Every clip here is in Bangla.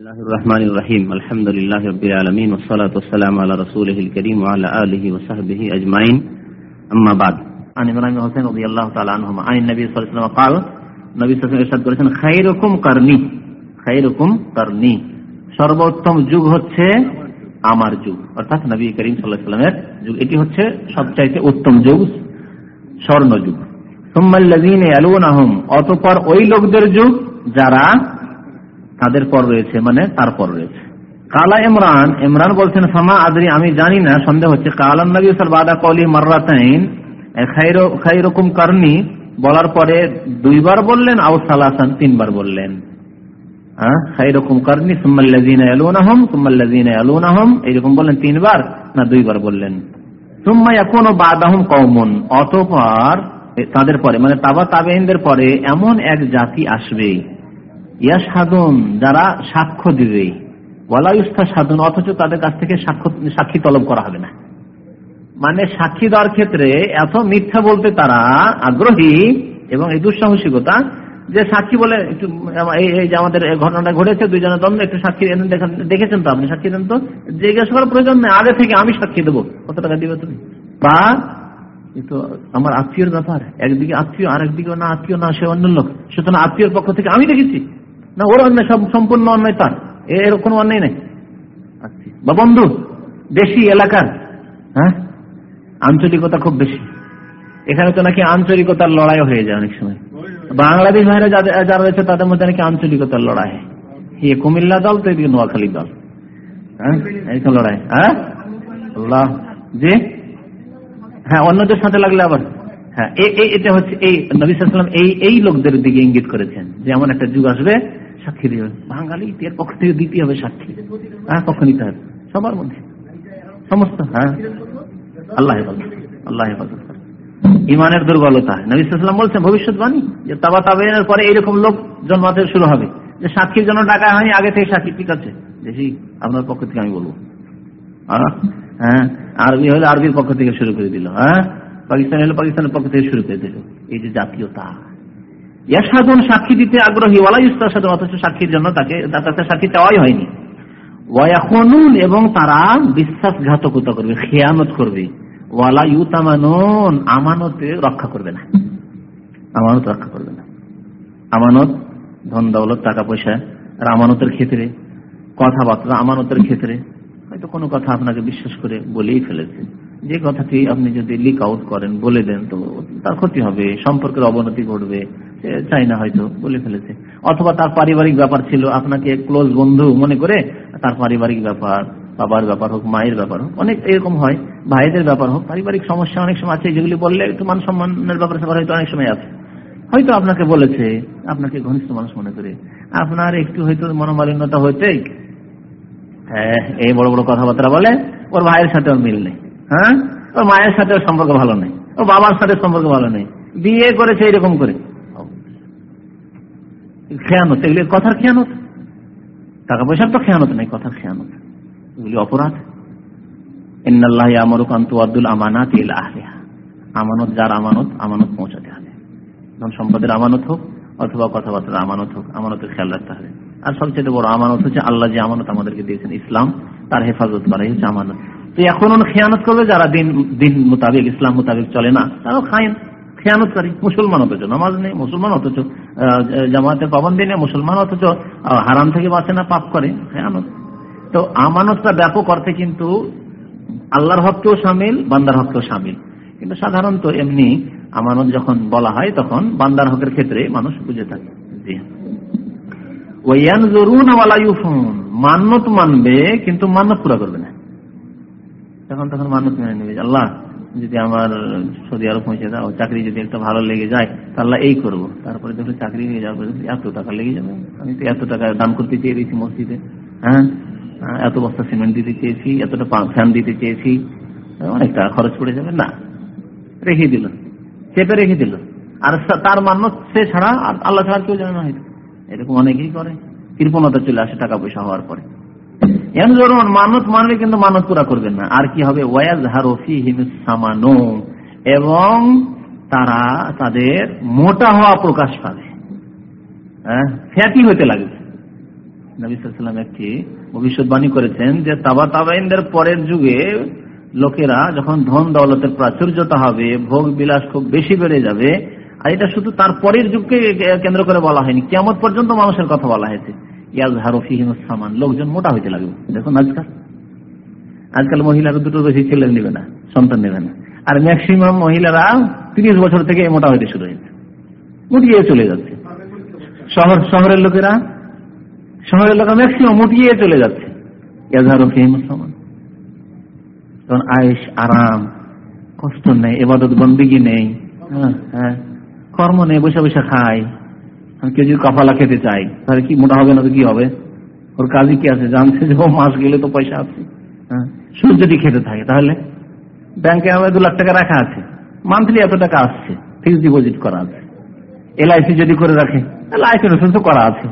الله الرحمن الرحيم الحمد لله رب العالمين والصلاة والسلام على رسوله الكريم وعلى آله وصحبه أجمعين أما بعد عن إبراهيم حسين رضي الله تعالى عنهما عن النبي صلى الله عليه وسلم قال নবী সাল্লাল্লাহু আলাইহি করেছেন খায়রুকুম কারনি খায়রুকুম কারনি সর্বোত্তম যুগ হচ্ছে আমার যুগ অর্থাৎ নবী করিম সাল্লাল্লাহু আলাইহি সাল্লামের যুগ এটি হচ্ছে সবচাইতে উত্তম যুগ স্বর্ণ যুগ সুম্মাল্লাযীনা ইয়ালুনাহুম অতঃপর ওই লোকদের যুগ যারা তাদের পর রয়েছে মানে তারপর রয়েছে। কালা ইমরান ইমরান বলছেন, ফামা আদরি, আমি জানি না, সন্দেহ হচ্ছে, কালান নবী বাদা কলি মার্রাতাইন খাইরকম কারনি, বলার পরে দুইবার বললেন আউ সালাসান তিনবার বললেন। এইরকম বললেন তিনবার না দুইবার বললেন? অতঃপর তাদের পরে মানে তাবা তাবেইনদের পরে এমন এক জাতি আসবে ইয়া সাধন যারা সাক্ষ্য দিবে। ওয়ালাইস্তা সাধন অথচ তাদের কাছ থেকে সাক্ষী তলব করা হবে না। মানে সাক্ষী দেওয়ার ক্ষেত্রে এত মিথ্যা বলতে তারা আগ্রহী এবং এই দুঃসাহসিকতা যে সাক্ষী বলে একটু, এই যে আমাদের ঘটনাটা ঘটেছে দুইজনের দ্বন্দ্ব, একটু সাক্ষী দেখেছেন তো আপনি সাক্ষী দেন তো? জিজ্ঞেস করার প্রয়োজন নেই, আগে থেকে আমি সাক্ষী দেবো। কত টাকা দিবে তুমি? বা তো আমার আত্মীয়র ব্যাপার, একদিকে আত্মীয় আর একদিকে না, আত্মীয় না, সে অন্য লোক। সুতরাং আত্মীয়র পক্ষ থেকে আমি দেখেছি। না ওর অন্যায় সব সম্পূর্ণ অন্যায় তার। এর কোনো অন্যায় নেই। বা বন্ধু বেশি এলাকার হ্যাঁ? আঞ্চলিকতা খুব বেশি। এখানে তো নাকি আঞ্চলিকতার লড়াই হয়ে যায় অনেক সময়। বাংলাদেশ ভাইরা যারা রয়েছে তাদের মধ্যে নাকি আঞ্চলিকতার লড়াই। এ কুমিল্লা দল তো এদিকে নোয়াখালী দল। হ্যাঁ? লড়াই। হ্যাঁ? আল্লাহ। জি? হ্যাঁ অন্যদের সাথে লাগলে আবার। হ্যাঁ এটা হচ্ছে এই নবী সাল্লাম এই এই লোকদের দিকে ইঙ্গিত করেছেন যে এমন একটা যুগ আসবে সাক্ষী দিবে। বাঙালি এর পক্ষ থেকে দিতে হবে সাক্ষী। হ্যাঁ পক্ষ নিতে হবে সবার মধ্যে। সমস্ত হ্যাঁ। আল্লাহ আল্লাহ ইমানের দুর্বলতা। নবী সাল্লাম বলছেন, ভবিষ্যৎবাণী যে তাবা তাবেনের পরে এইরকম লোক জন্মাতে শুরু হবে। যে সাক্ষীর জন্য ডাকা হয়নি আগে থেকে সাক্ষী, ঠিক আছে। দেখি, আপনার পক্ষ থেকে আমি বলব। হ্যাঁ আরবি হলে আরবির পক্ষ থেকে শুরু করে দিল। হ্যাঁ পাকিস্তান হলে পাকিস্তানের পক্ষ থেকে শুরু করে দিল। এই যে জাতীয়তা। সাধন সাক্ষী দিতে আগ্রহী, ওয়ালা ইস্তার সাধন অথচ সাক্ষীর জন্য তাকে তার কাছে সাক্ষী চাওয়াই হয়নি। ওয়াকুন এবং তারা বিশ্বাসঘাতকতা করবে খেয়ানত করবে। ওয়ালা ইউতামানুন, আমানতে রক্ষা করবে না। আমানত রক্ষা করবে না। আমানত, ধন, দৌলত, টাকা, পয়সা, আর আমানতের ক্ষেত্রে, কথাবার্তা, আমানতের ক্ষেত্রে, হয়তো কোনো কথা আপনাকে বিশ্বাস করে বলেই ফেলেছে। যে কথাটি আপনি যদি লিক আউট করেন, বলে দেন, তো তার ক্ষতি হবে, সম্পর্কের অবনতি ঘটবে। চাই না হয়তো, বলে ফেলেছে। অথবা তার পারিবারিক ব্যাপার ছিল, আপনাকে ক্লোজ বন্ধু মনে করে তার পারিবারিক ব্যাপার, বাবার ব্যাপার হোক, মায়ের ব্যাপার হোক, অনেক এরকম হয়, ভাইদের ব্যাপার হোক, পারিবারিক সমস্যা অনেক সময় আছে, যেগুলি বললে একটু মান সম্মানের ব্যাপার স্যাপার হয়তো অনেক সময় আছে। হয়তো আপনাকে বলেছে, আপনাকে ঘনিষ্ঠ মানুষ মনে করে, আপনার একটু হয়তো মনোমালিন্যতা হইতেই হ্যাঁ এই বড় বড় কথাবার্তা বলে, ওর ভাইয়ের সাথে ওর মিল নেই হ্যাঁ? ওর মায়ের সাথে সম্পর্ক ভালো নেই ও বাবার সাথে সম্পর্ক ভালো নেই। বিয়ে করেছে এরকম করে। খেয়ানত, এগুলি কথার খেয়ানত। টাকা পয়সার তো খেয়ানত নেই, কথার খেয়ানত। এগুলি অপরাধ। ইন্নাল্লাহ আব্দুল আমানাত আমানত যার আমানত আমানত পৌঁছাতে হবে। ধন সম্পদের আমানত হোক, অথবা কথাবার্তার আমানত হোক, আমানতের খেয়াল রাখতে হবে। আর সবচেয়ে বড় আমানত হচ্ছে আল্লাহ যে আমানত আমাদেরকে দিয়েছেন, ইসলাম, তার হেফাজত করাই হচ্ছে আমানত। তো এখন খেয়ানত করবে যারা দিন দিন মোতাবেক, ইসলাম মোতাবেক চলে না, তারাও খায়েন। খেয়ানতকারী মুসলমান অথচ নামাজ নেই, মুসলমান অথচ জামাতের পাবন্দি নেই, মুসলমান অথচ হারাম থেকে বাঁচে না, পাপ করে। খেয়ানত তো আমানতটা ব্যাপক অর্থে কিন্তু আল্লাহর হককেও সামিল, বান্দার হককেও সামিল। কিন্তু সাধারণত এমনি আমানত যখন বলা হয়, তখন বান্দার হকের ক্ষেত্রে মানুষ বুঝে থাকে। জি। মান্নত মানবে, কিন্তু মান্নত পুরা করবে না। তখন তখন মান্নত মেনে নেবে। আল্লাহ যদি আমার সৌদি আরব পৌঁছে দাও চাকরি যদি একটা ভালো লেগে যায়, তাহলে এই করব। তারপরে দেখল চাকরি হয়ে যাবে এত টাকা লেগে যাবে। আমি তো এত টাকা দান করতে চেয়ে দিয়েছি মসজিদে হ্যাঁ? এত বস্তা সিমেন্ট দিতে চেয়েছি, এতটা ফ্যান দিতে চেয়েছি। অনেক টাকা খরচ পড়ে যাবে, না। রেখে দিল। চেপে রেখে দিল। আর তার মান্য সে ছাড়া আর আল্লাহ ছাড়া কেউ জানে না এরকম অনেকেই করে। কৃপণতা চলে আসে টাকা পয়সা হওয়ার পরে। ধরুন মানত মানলে কিন্তু মানত পুরা করবেন না। আর কি হবে? ওয়াজ হারফি সামানো। এবং তারা তাদের মোটা হওয়া প্রকাশ পাবে। হ্যাঁ? লাগবে। নবিসাম একটি ভবিষ্যৎবাণী করেছেন যে, তাবা তাবাইনদের পরের যুগে লোকেরা যখন ধন দৌলতের প্রাচুর্যতা হবে, ভোগ বিলাস খুব বেশি বেড়ে যাবে। আর এটা শুধু তার পরের যুগকে কেন্দ্র করে বলা হয়নি। কেমন পর্যন্ত মানুষের কথা বলা হয়েছে। লোকজন মোটা হইতে লাগবে। দেখুন আজকাল আজকাল মহিলারা দুটো বেশি ছেলে নেবে না সন্তান নেবে না। আর ম্যাক্সিমাম মহিলারা তিরিশ বছর থেকে মোটা হইতে শুরু হয়েছে। মুটিয়ে চলে যাচ্ছে। শহর শহরের লোকেরা শহরের লোকেরা ম্যাক্সিমাম মুটিয়ে চলে যাচ্ছে। আয়েস আরাম কষ্ট নেই এবাদত বন্দিগি নেই হ্যাঁ, হ্যাঁ কর্ম নেই বসে বসে খায়। কেউ যদি কপালা খেতে চাই। তাহলে কি মোটা হবে না তো কি হবে? ওর কাজই কি আছে? জানছে যে ও মাস গেলে তো পয়সা আছে। হ্যাঁ? সুদ যদি খেতে থাকে, তাহলে? ব্যাংকে আমার দু লাখ টাকা রাখা আছে। মান্থলি এত টাকা আসছে। ফিক্সড ডিপোজিট করা আছে। এলআইসি যদি করে রাখে লাইফ ইন্স্যুরেন্স করা আছে।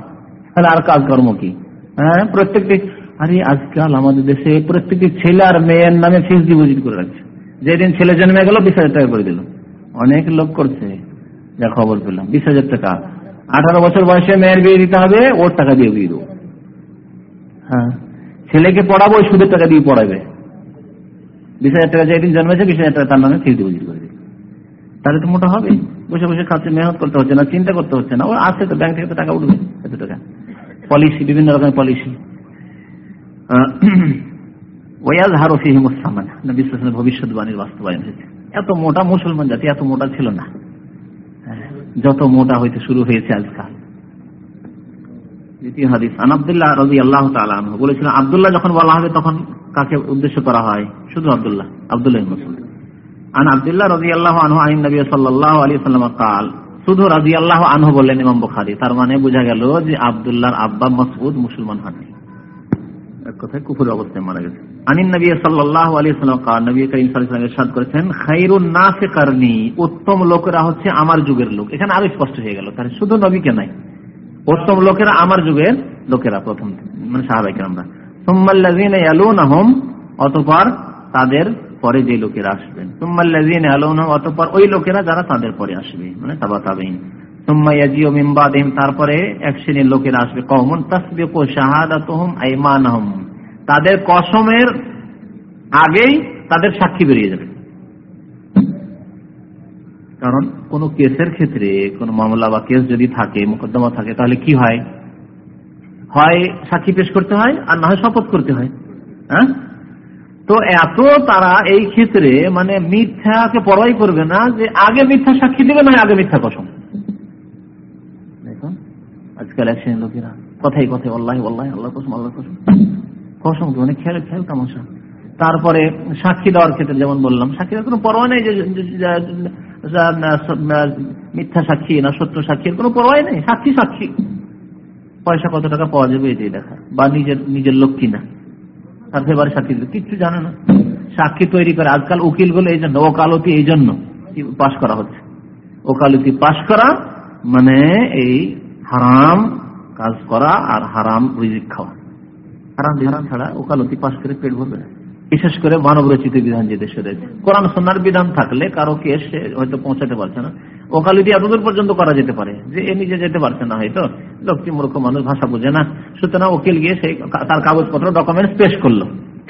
তাহলে আর কাজকর্ম কি? হ্যাঁ? প্রত্যেকটি, আরে আজকাল আমাদের দেশে প্রত্যেকটি ছেলে আর মেয়ের নামে ফিক্সড ডিপোজিট করে রাখছে। যেদিন ছেলে জন্মে গেল, বিশ হাজার টাকা করে দিল। অনেক লোক করছে। যা খবর পেলাম, বিশ হাজার টাকা। আঠারো বছর বয়সে মেয়ের বিয়ে দিতে হবে, ওর টাকা দিয়ে বিয়ে দেবো। হ্যাঁ। ছেলেকে পড়াবো, ওই সুদের টাকা দিয়ে পড়াবে। বিশ হাজার টাকা যেদিন জন্মেছে, বিশ হাজার টাকা তার নামে ফিক্সড ডিপোজিট করে দিবে তাহলে তো মোটা হবে। বসে বসে খাচ্ছে, মেহনত করতে হচ্ছে না, চিন্তা করতে হচ্ছে না। ও আসছে তো, ব্যাংক থেকে তো টাকা উঠবে, এত টাকা। পলিসি, বিভিন্ন রকমের পলিসি। ওয়াজ হারফি হিমুসামান বিশ্বাসের ভবিষ্যৎবাণীর বাস্তবায়ন হয়েছে। এত মোটা মুসলমান জাতি, এত মোটা ছিল না। যত মোটা হইতে শুরু হয়েছে আজকাল দ্বিতীয় হাদিস, আন আবদুল্লাহ রাজি আল্লাহ বলেছিলেন আবদুল্লাহ যখন বলা হবে তখন কাকে উদ্দেশ্য করা হয়? শুধু আবদুল্লাহ আবদুল্লাহ মুসলিম আন আবদুল্লাহ রাজি আল্লাহ আনহু আইন নবী সাল্লাহ আলী শুধু আল্লাহ বললেন ইমাম বুখারি, তার মানে বোঝা গেল যে আবদুল্লাহর আব্বা মসউদ মুসলমান হননি। আমার যুগের লোক। এখানে আরও স্পষ্ট হয়ে গেল, তাহলে শুধু নবীকে নাই, উত্তম লোকেরা আমার যুগের লোকেরা প্রথম মানে সাহাবাইকে আমরা সোম্মাল্লাজিন ইয়ালুনাহুম, অতঃপর তাদের পরে যে লোকেরা আসবেন। সোম্মাল্লাজিন ইয়ালুনাহুম, অতঃপর ওই লোকেরা যারা তাদের পরে আসবে মানে তাবা তাবেইন তারপরে এক শ্রেণির লোকেরা আসবে। কওমুন তাসবিকু তাদের কসমের আগেই তাদের সাক্ষী বেরিয়ে যাবে। কারণ কোন কেসের ক্ষেত্রে, কোন মামলা বা কেস যদি থাকে, মোকদ্দমা থাকে, তাহলে কি হয়? হয় সাক্ষী পেশ করতে হয়, আর না হয় শপথ করতে হয়। হ্যাঁ? তো এত তারা এই ক্ষেত্রে মানে মিথ্যাকে পরোয়াই করবে না যে আগে মিথ্যা সাক্ষী দেবে, না আগে মিথ্যা কসম। আজকাল এক শ্রেণির লোকেরা। কথাই কথাই, আল্লাহ আল্লাহ আল্লাহ কসম আল্লাহ কসম। কসম মানে খেল খেল তামাশা। তারপরে সাক্ষী দেওয়ার ক্ষেত্রে যেমন বললাম সাক্ষী দেওয়ার কোনো পরোয়া নেই যে মিথ্যা সাক্ষী না সত্য সাক্ষীর কোনো পরোয়াই নেই। সাক্ষী সাক্ষী। পয়সা কত টাকা পাওয়া যাবে এটাই দেখা। বা নিজের নিজের লোক কিনা। তার ফেবারে সাক্ষী দিল কিচ্ছু জানে না। সাক্ষী তৈরি করে। আজকাল উকিলগুলো এই জন্য, ওকালতি এই জন্য পাশ করা হচ্ছে? ওকালতি পাশ করা মানে এই হারাম কাজ করা আর হারাম রিজিক খাওয়া। হারাম হারাম। ছাড়া ওকালতি পাশ করে পেট ভরবে বিশেষ করে মানব রচিত বিধান যে দেশে রয়েছে। কোরআন সন্ন্যার বিধান থাকলে কারও কেস হয়তো পৌঁছাতে পারছে না। ওকালতি এতদূর পর্যন্ত করা যেতে পারে। যে এ নিজে যেতে পারছে না হয়তো। লোকটি মূর্খ মানুষ ভাষা বুঝে না। সুতরাং উকিল গিয়ে সেই তার কাগজপত্র ডকুমেন্টস পেশ করল।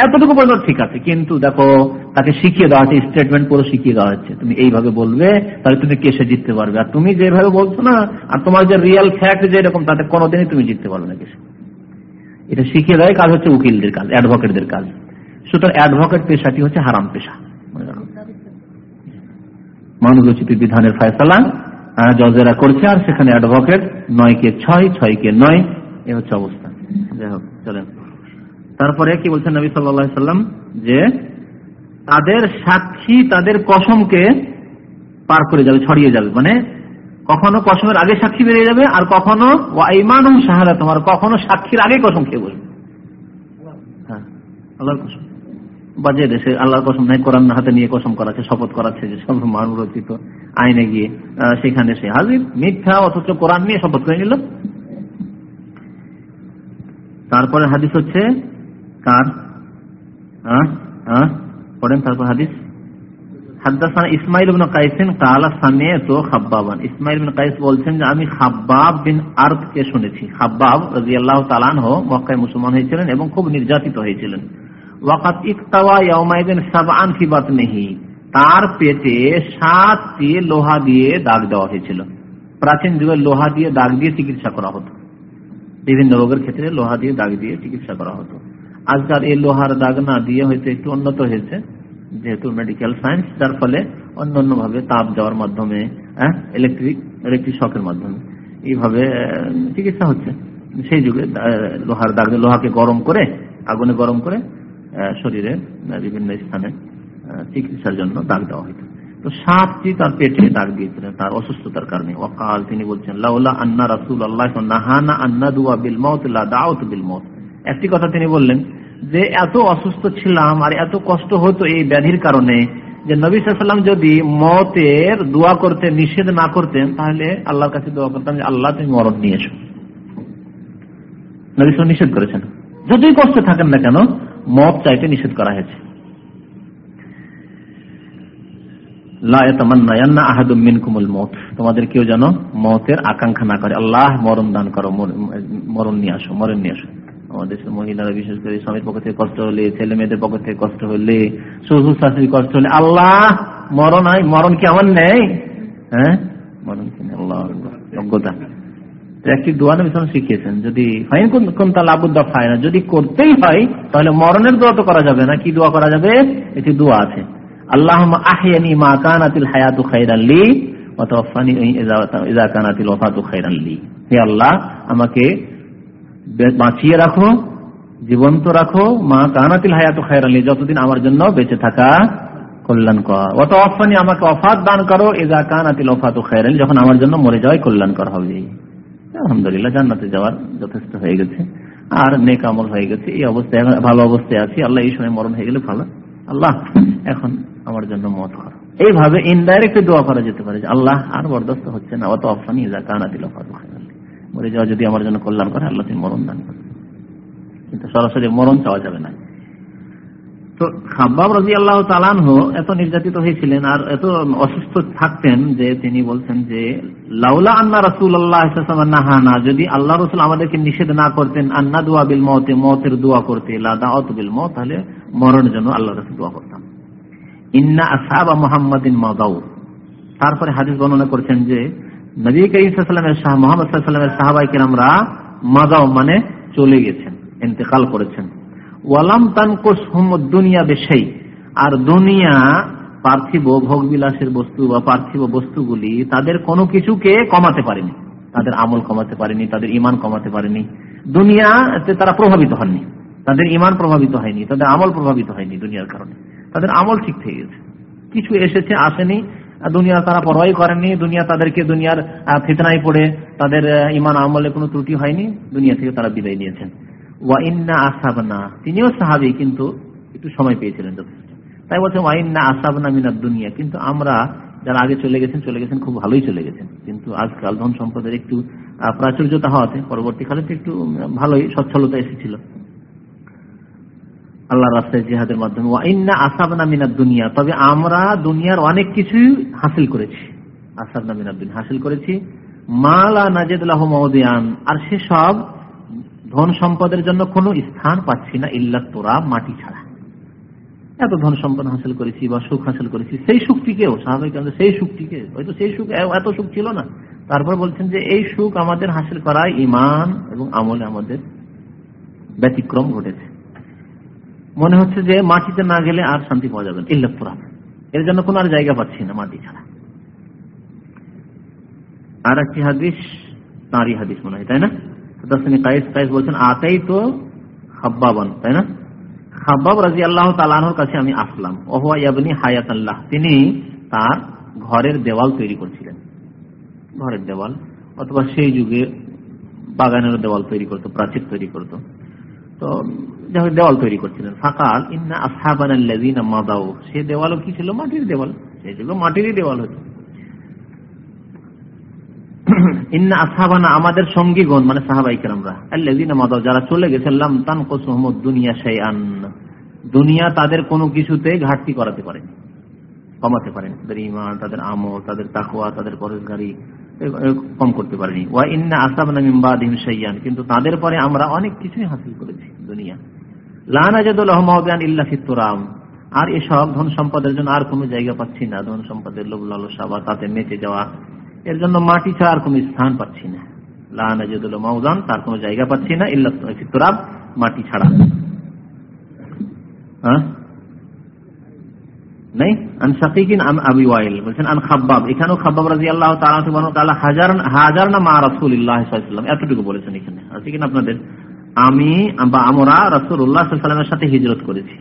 এতটুকু পর্যন্ত ঠিক আছে, কিন্তু দেখো, তাকে শিখিয়ে দেওয়া হচ্ছে স্টেটমেন্ট পুরো শিখিয়ে দেওয়া হচ্ছে তুমি এইভাবে বলবে, তাহলে তুমি কেসে জিততে পারবে। আর তুমি যেভাবে বলছো না, আর তোমার যে রিয়েল ফ্যাক্ট যেরকম তাতে কোনোদিনই তুমি জিততে পারবে না কেসে। এটা শিখিয়ে দেয় কাজ হচ্ছে উকিলদের কাজ অ্যাডভোকেটদের কাজ। সুতরাং অ্যাডভোকেট পেশাটি হচ্ছে হারাম পেশা। মানবরচিত বিধানের ফয়সলা জজেরা করছে, আর সেখানে অ্যাডভোকেট নয় কে ছয় ছয় কে নয়, এ হচ্ছে অবস্থা। যাই হোক, চলেন। তারপরে কি বলছেন নবী সাল্লাম? যে তাদের সাক্ষী, তাদের কসমকে পার করে যাবে, ছড়িয়ে যাবে। মানে কখনো কসমের আগে সাক্ষী বেরিয়ে যাবে আর কখনো ওয়াইমান সাহারা তোমার কখনো সাক্ষীর আগে কসম খেয়ে বলবে হ্যাঁ আল্লাহর কসম। দেশে আল্লাহর কসম নাই হাতে নিয়ে কসম করাচ্ছে, শপথ করাচ্ছে যে আইনে গিয়ে সেখানে সে মিথ্যা অথচ নিয়ে শপথ করে তারপরে হাদিস হচ্ছে কার? পড়েন তারপর হাদিস। আমি হয়েছিলেন এবং খুব নির্যাতিত হয়েছিলেন। তার পেটে সাতটি লোহা দিয়ে দাগ দেওয়া হয়েছিল। প্রাচীন যুগে লোহা দিয়ে দাগ দিয়ে চিকিৎসা করা হতো। বিভিন্ন রোগের ক্ষেত্রে লোহা দিয়ে দাগ দিয়ে চিকিৎসা করা হতো। আজকাল এই লোহার দাগ না দিয়ে হয়তো একটু উন্নত হয়েছে, যেহেতু মেডিকেল সায়েন্স যার ফলে অন্য ভাবে তাপ যাওয়ার মাধ্যমে হ্যাঁ ইলেকট্রিক ইলেকট্রিক শকের মাধ্যমে এইভাবে চিকিৎসা হচ্ছে। সেই যুগে লোহার দাগ, লোহাকে গরম করে, আগুনে গরম করে শরীরে বিভিন্ন স্থানে চিকিৎসার জন্য দাগ দেওয়া হইত তো সাতটি তার পেটে দাগ দিয়েছিলেন তার অসুস্থতার কারণে। অকাল তিনি বলছেন, লাউলা আন্না রাসুল আল্লাহ নাহানা আন্না দুয়া বিল মত দাওত বিল মত একটি কথা তিনি বললেন যে এত অসুস্থ ছিলাম আর এত কষ্ট হতো এই ব্যাধির কারণে, যে নবী সাল্লাম যদি মতের দোয়া করতে নিষেধ না করতেন, তাহলে আল্লাহর কাছে দোয়া করতাম যে, আল্লাহ, তুমি মরণ নিয়ে এসো। নবী নিষেধ করেছেন। যতই কষ্ট থাকেন না কেন, মত চাইতে নিষেধ করা হয়েছে। তোমাদের কেউ যেন মতের আকাঙ্ক্ষা না করে, আল্লাহ, মরণ দান করো মরণ নিয়ে আসো, মরণ নিয়ে আসো। আমাদের মহিলারা, বিশেষ করে স্বামীর পক্ষ থেকে কষ্ট হলে, ছেলে মেয়েদের পক্ষ থেকে কষ্ট হলে, শ্বশুর শাশুড়ি কষ্ট হলে, আল্লাহ, মরণ হয় মরণ কি আমার নেই? হ্যাঁ? মরণ কি আল্লাহ যোগ্যতা। একটি দোয়া নবী শিখিয়েছেন, যদি ফাইন কোন তাহলে আবুদ্দা ফায় না, যদি করতেই হয়, তাহলে মরণের দোয়া তো করা যাবে না, কি দোয়া করা যাবে? একটি দোয়া আছে আল্লাহ আহিয়ানি মা কানাতিল হায়াতু খাইরাল্লি অতফানি ইজা কানাতিল ওফাতু খাইরাল্লি হে আল্লাহ, আমাকে বাঁচিয়ে রাখো, জীবন্ত রাখো, মা কানাতিল হায়াতু খাইরাল্লি যতদিন আমার জন্য বেঁচে থাকা কল্যাণকর। অত অফানি আমাকে অফাত দান করো এজা কানাতিল ওফাতু খাইরাল্লি যখন আমার জন্য মরে যাওয়াই কল্যাণকর হবে। আলহামদুলিল্লাহ, জান্নাতে যাওয়ার যথেষ্ট হয়ে গেছে। আর নেক আমল হয়ে গেছে, এই অবস্থায় ভালো অবস্থায় আছি। আল্লাহ এই সময় মরণ হয়ে গেলে ভালো। আল্লাহ এখন আমার জন্য মত করো। এইভাবে ইনডাইরেক্ট দোয়া করা যেতে পারে আল্লাহ আর বরদস্ত হচ্ছে না। অত অফানি কানা দিল মরে যাওয়া যদি আমার জন্য কল্যাণ করে, আল্লাহ তিনি মরণ দান করে কিন্তু সরাসরি মরণ চাওয়া যাবে না। তো খাব্বাব রাজি আল্লাহ তালানহ এত নির্যাতিত হয়েছিলেন আর এত অসুস্থ থাকতেন যে তিনি বলছেন যে, লাউলা আন্না রসুল আল্লাহ নাহানা। যদি আল্লাহ রসুল আমাদেরকে নিষেধ না করতেন, আন্না দোয়া বিল মতে মতের দোয়া করতে লাদাওত বিল মত তাহলে মরণের জন্য আল্লাহ রসুল দোয়া করতাম। ইন্না আসাবা মোহাম্মদিন মাদাউ। তারপরে হাদিস বর্ণনা করছেন যে নবী করিমের শাহ মোহাম্মদ সাল্লামের সাহাবাই কিরামরা মাদাও মানে চলে গেছেন, ইন্তেকাল করেছেন। ওয়ালাম তানকোস দুনিয়া বেশাই। আর দুনিয়া পার্থিব ভোগ বিলাসের বস্তু বা পার্থিব বস্তুগুলি তাদের কোনো কিছুকে কমাতে পারেনি। তাদের আমল কমাতে পারেনি, তাদের ইমান কমাতে পারেনি। দুনিয়াতে তারা প্রভাবিত হননি। তাদের ইমান প্রভাবিত হয়নি, তাদের আমল প্রভাবিত হয়নি দুনিয়ার কারণে। তাদের আমল ঠিক থেকে গেছে। কিছু এসেছে, আসেনি দুনিয়া তারা পরোয়াই করেননি, দুনিয়া তাদেরকে দুনিয়ার ফিতনায় পড়ে তাদের ইমান আমলে কোনো ত্রুটি হয়নি, দুনিয়া থেকে তারা বিদায় নিয়েছেন। ওয়াইন্না আসাবনা, তিনিও সাহাবি, কিন্তু একটু সময় পেয়েছিলেন যথেষ্ট। তাই বলছেন ওয়াইন্না আসাবনা মিনার দুনিয়া, কিন্তু আমরা যারা আগে চলে গেছেন চলে গেছেন, খুব ভালোই চলে গেছেন। কিন্তু আজকাল ধন সম্পদের একটু প্রাচুর্যতা হওয়াতে পরবর্তীকালে তো একটু ভালোই সচ্ছলতা এসেছিল। আল্লাহ রাস্তায় জিহাদের মাধ্যমে। ওয়াইন্না আসাবনা মিনার দুনিয়া। তবে আমরা দুনিয়ার অনেক কিছুই হাসিল করেছি। আসাবনা মিনার দুনিয়া। হাসিল করেছি। মালা নাজেদুল্লাহ মহদিয়ান আর সেসব ধন সম্পদের জন্য কোনো স্থান পাচ্ছি না ইল্লা তোরা, মাটি ছাড়া। এত ধন সম্পদ হাসিল করেছি বা সুখ হাসিল করেছি, সেই সুখটিকেও, স্বাভাবিক সেই সুখটিকে, হয়তো সেই সুখ এত সুখ ছিল না। তারপর বলছেন যে এই সুখ আমাদের হাসিল করায় ইমান এবং আমলে আমাদের ব্যতিক্রম ঘটেছে। মনে হচ্ছে যে মাটিতে না গেলে আর শান্তি পাওয়া যাবে ইল্লা তোরা এর জন্য কোন আর জায়গা পাচ্ছি না মাটি ছাড়া। আর একটি হাদিস, নারী হাদিস মনে হয়, তাই না? তিনি তার ঘরের দেওয়াল তৈরি করছিলেন। ঘরের দেওয়াল, অথবা সেই যুগে বাগানের দেওয়াল তৈরি করতো, প্রাচীর তৈরি করতো। তো দেওয়াল তৈরি করছিলেন ফাকাল, ইন্না আসহাবান মাদাও সে দেওয়ালও কি ছিল? মাটির দেওয়াল। সেই যুগে মাটিরই দেওয়াল হতো। ইন্না আসাবানা আমাদের সঙ্গীগণ মানে সাহাবাইকার আমরা আল্লাহ মাদাও যারা চলে গেছে, লাম তান কোসমদ দুনিয়া আন দুনিয়া তাদের কোনো কিছুতে ঘাটতি করাতে পারেনি, কমাতে পারেনি। তাদের ইমান তাদের আমল, তাদের তাকুয়া তাদের পরেশগারি কম করতে পারেনি। ওয়া ইন্না আসাবনা মিম্বা সাইয়ান কিন্তু তাদের পরে আমরা অনেক কিছুই হাসিল করেছি দুনিয়া। আর এসব ধন সম্পদের জন্য আর কোনো জায়গা পাচ্ছি না। ধন সম্পদের লোভ, লালসা বা তাতে মেতে যাওয়া, এর জন্য মাটি ছাড়া আর কোনো স্থান পাচ্ছি না। লানাজাদুল মাউদান, তার কোনো জায়গা পাচ্ছি না। ইল্লা ফিতুরাব মাটি ছাড়া। হ্যাঁ? আবি ওয়াইল। বলছেন, আন এখানেও হাজার না এতটুকু বলেছেন এখানে। আপনাদের? আমি বা আমরা রাসূলুল্লাহ উল্লাহ আলাইহি সাথে হিজরত করেছি।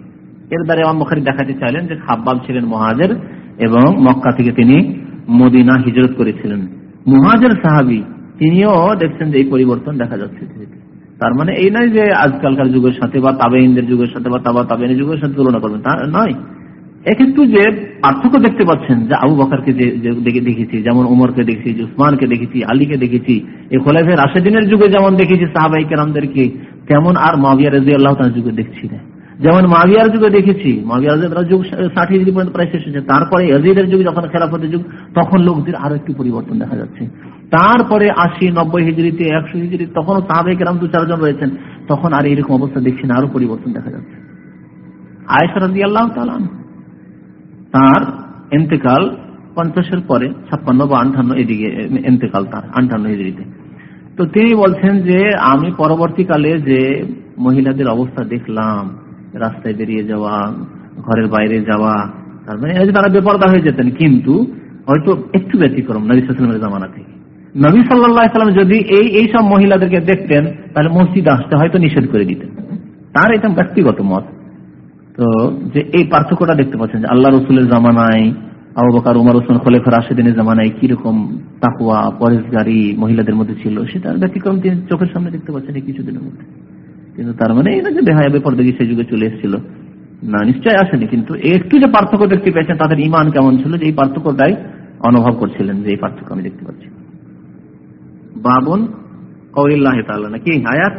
এর দ্বারা ইমাম মুখারি দেখাতে চাইলেন যে খাব্বাব ছিলেন মহাজের এবং মক্কা থেকে তিনি মদিনা হিজরত করেছিলেন। মহাজের সাহাবি, তিনিও দেখছেন যে এই পরিবর্তন দেখা যাচ্ছে তার মানে এই নয় যে আজকালকার যুগের সাথে বা তাবেইনদের যুগের সাথে বা তাবা তাবেইনের যুগের সাথে তুলনা করবেন, তা নয়। এক্ষেত্রে যে পার্থক্য দেখতে পাচ্ছেন, যে আবু বকারকে দেখেছি, যেমন উমরকে দেখেছি উসমানকে দেখেছি, আলীকে দেখেছি এই খোলাফে রাশেদিনের যুগে যেমন দেখেছি সাহাবাই কেরামদেরকে, তেমন আর মাবিয়া রাজি আল্লাহ তার যুগে দেখছি না। যেমন মাবিয়ার যুগে দেখেছি মাবিয়ার যুগ ষাট হিজড়ি পর্যন্ত প্রায় শেষ হয়েছে। তারপরে অজিদের যুগ যখন খেলাফতের যুগ, তখন লোকদের আরও একটু পরিবর্তন দেখা যাচ্ছে। তারপরে আশি, নব্বই হিজড়িতে একশো হিজড়ি তখনও সাহাবাই কেরাম দু চারজন রয়েছেন। তখন আর এরকম অবস্থা দেখছি না, আরও পরিবর্তন দেখা যাচ্ছে। আয়েশা রাজি আল্লাহ তালান তার এতেকাল পঞ্চাশের পরে, ছাপ্পান্ন বা আঠান্ন এদিকে এতেকাল তার, আঠান্ন হিজড়িতে তো তিনি বলছেন যে, আমি পরবর্তীকালে যে মহিলাদের অবস্থা দেখলাম, রাস্তায় বেরিয়ে যাওয়া, ঘরের বাইরে যাওয়া, তার মানে তারা বেপরদা হয়ে যেতেন, কিন্তু হয়তো একটু ব্যতিক্রম নবী সালামের জামানা থেকে। নবী সাল্লাম যদি এই এই সব মহিলাদেরকে দেখতেন, তাহলে মসজিদ আসতে হয়তো নিষেধ করে দিতেন। তার এটা ব্যক্তিগত মত। তো যে এই পার্থক্যটা দেখতে পাচ্ছেন যে আল্লাহ রসুলের জামানায়, আবু উমার, ওসমান খোলেফার আশেদিনের জামানায় কীরকম তাকুয়া পরেশগারি মহিলাদের মধ্যে ছিল সেটার ব্যতিক্রম তিনি চোখের সামনে দেখতে পাচ্ছেন এই কিছুদিনের মধ্যে। কিন্তু তার মানে এই না যে সেই যুগে চলে এসেছিল। না নিশ্চয় আসেনি, কিন্তু একটু যে পার্থক্য দেখতে পেয়েছেন, তাদের ইমান কেমন ছিল যে এই পার্থক্যটাই অনুভব করছিলেন যে এই পার্থক্য আমি দেখতে পাচ্ছি। বাবন কৌলিল্লাহ তাল্লাহ নাকি আয়াত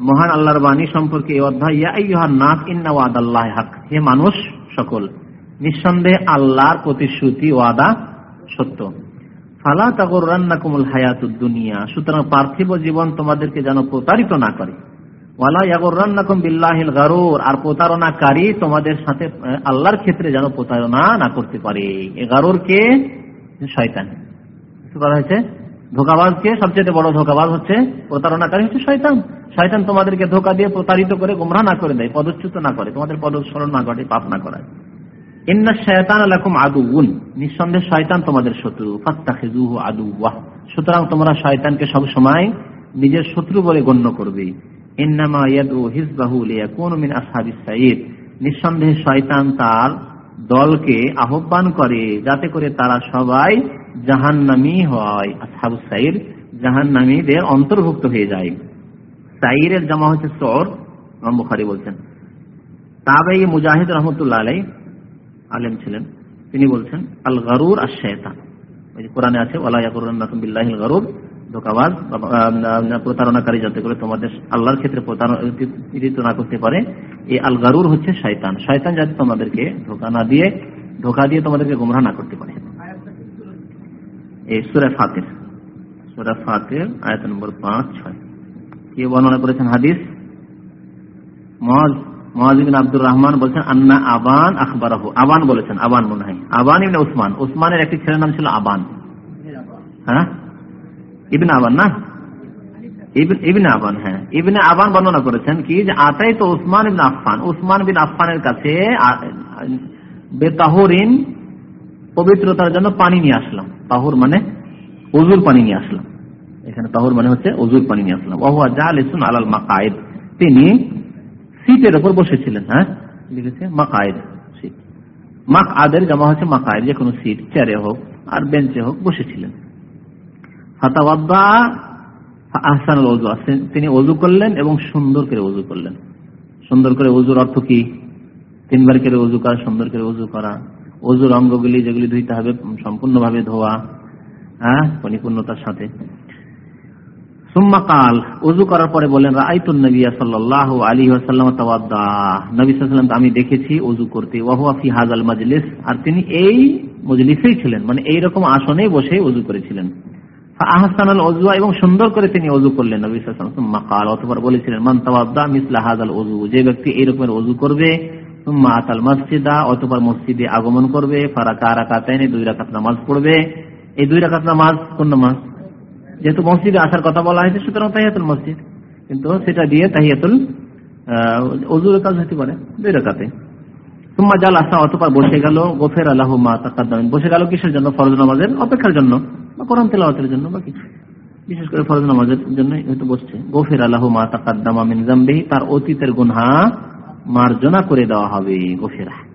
মহান আল্লাহর বাণী সম্পর্কে এই অধ্যায় নাস, ইন্না হক। হে মানুষ, সকল, নিঃসন্দেহে আল্লাহর প্রতিশ্রুতি ওয়াদা সত্য। ফালা তাগর রান্না কুমুল হায়াতুদ দুনিয়া। সুতরাং পার্থিব জীবন তোমাদেরকে যেন প্রতারিত না করে। ওয়ালা ইয়াগর রান্নাকুম বিল্লাহিল গারুর। আর প্রতারণাকারী তোমাদের সাথে আল্লাহর ক্ষেত্রে যেন প্রতারণা না করতে পারে। এ গারুর কে শয়তান। কি বলা হয়েছে? ধোকাবাজকে, সবচেয়ে বড় ধোকাবাজ হচ্ছে প্রতারণাকারী হচ্ছে শয়তান। শয়তান তোমাদেরকে ধোকা দিয়ে প্রতারিত করে গুমরা না করে দেয়, পদচ্যুত না করে, তোমাদের পদস্মরণ না করে পাপ না করায়। তোমরা শয়তানকে নিজের শত্রু বলে গণ্য নিঃসন্দেহে শয়তান তার দলকে আহ্বান করে, যাতে করে তারা সবাই জাহান্নামী হয় আসহাবুস সাইর, জাহান্নামীদের অন্তর্ভুক্ত হয়ে যায়। সাইরের জামা হচ্ছে সর বুখারি বলছেন। তাবে মুজাহিদ রহমতুল্লাহ আলাই আলেম ছিলেন। তিনি বলছেন, আল গরুর আর শেতান ওই যে কোরআনে আছে ওয়ালাইকুল্লাহ গরুর। ধোকাবাজ প্রতারণাকারী যাতে করে তোমাদের আল্লাহর ক্ষেত্রে প্রতারিত না করতে পারে, এই আল গারুর হচ্ছে শয়তান। শয়তান যাতে তোমাদেরকে ধোকা না দিয়ে, ধোকা দিয়ে তোমাদেরকে গুমরা না করতে পারে। এই ফাতের ফাতের নম্বর পাঁচ, ছয়। বর্ণনা করেছেন হাদিস? আব্দুর রহমান বলছেন, আন্না আবান আখবরাহ। আবান বলেছেন, আবান মনে হয়। আবান উসমান। উসমানের একটি ছেলের নাম ছিল আবান। হ্যাঁ? আবান না? ইবনে আবান হ্যাঁ। ইবনে আবান বর্ণনা করেছেন কি যে আতাই তো উসমান আফফান। উসমান বিন আফফানের কাছে বেতাহরিন পবিত্রতার জন্য পানি নিয়ে আসলাম। তাহুর মানে অজুর পানি নিয়ে আসলাম। এখানে তাহুর মানে হচ্ছে অজুর পানি নিয়ে আসলাম। ওহুয়া জালিসুন আলাল মাকায়েদ। তিনি সিটের উপর বসেছিলেন হ্যাঁ? লিখেছে মাকায়েদ সিট মাক আদের জামা হচ্ছে মাকায়েদ যে কোনো সিট চেয়ারে হোক আর বেঞ্চে হোক বসেছিলেন। তিনি অজু করলেন এবং সুন্দর করে অজু করলেন। সুন্দর করে অজুর অর্থ কি? তিনবার করে অজু করা, সুন্দর করে অজু করা। অজুর অঙ্গগুলি যেগুলি ধুইতে হবে, সম্পূর্ণভাবে ধোয়া হ্যাঁ পরিপূর্ণতার সাথে। উজু করার পরে বলেন আমি দেখেছি উজু করতে। হাজাল আর তিনি এই মজলিসেই ছিলেন মানে এইরকম আসনেই বসে উজু করেছিলেন। আহসান অজুয়া, এবং সুন্দর করে তিনি অজু করলেন নবী কাল, অতবার বলেছিলেন, মান তাওয়াদ্দা মিসলা হাজাল অজু। যে ব্যক্তি এইরকমের অজু করবে আতাল মসজিদা অতবার মসজিদে আগমন করবে। ফারাকা রাকাতাইনে দুই রাকাত নামাজ পড়বে। এই দুই রাকাত নামাজ কোন নামাজ? যেহেতু মসজিদে আসার কথা বলা হয়েছে, সুতরাং তাহিয়াতুল মসজিদ। কিন্তু সেটা দিয়ে তাহিয়াতুল অজুর কাজ হতে পারে দুই রাকাতে। সুম্মা জাল আসা অতপর বসে গেল। গোফের আল্লাহ মা তাকাদ্দামিন বসে গেল কিসের জন্য? ফরজ নামাজের অপেক্ষার জন্য বা কোরআন তেলাওয়াতের জন্য বা কিছু। বিশেষ করে ফরজ নামাজের জন্য হয়তো বসছে। গোফের আল্লাহ মা তাকাদ্দামা মিন জাম্বিহি, তার অতীতের গুনহা মার্জনা করে দেওয়া হবে গোফেরা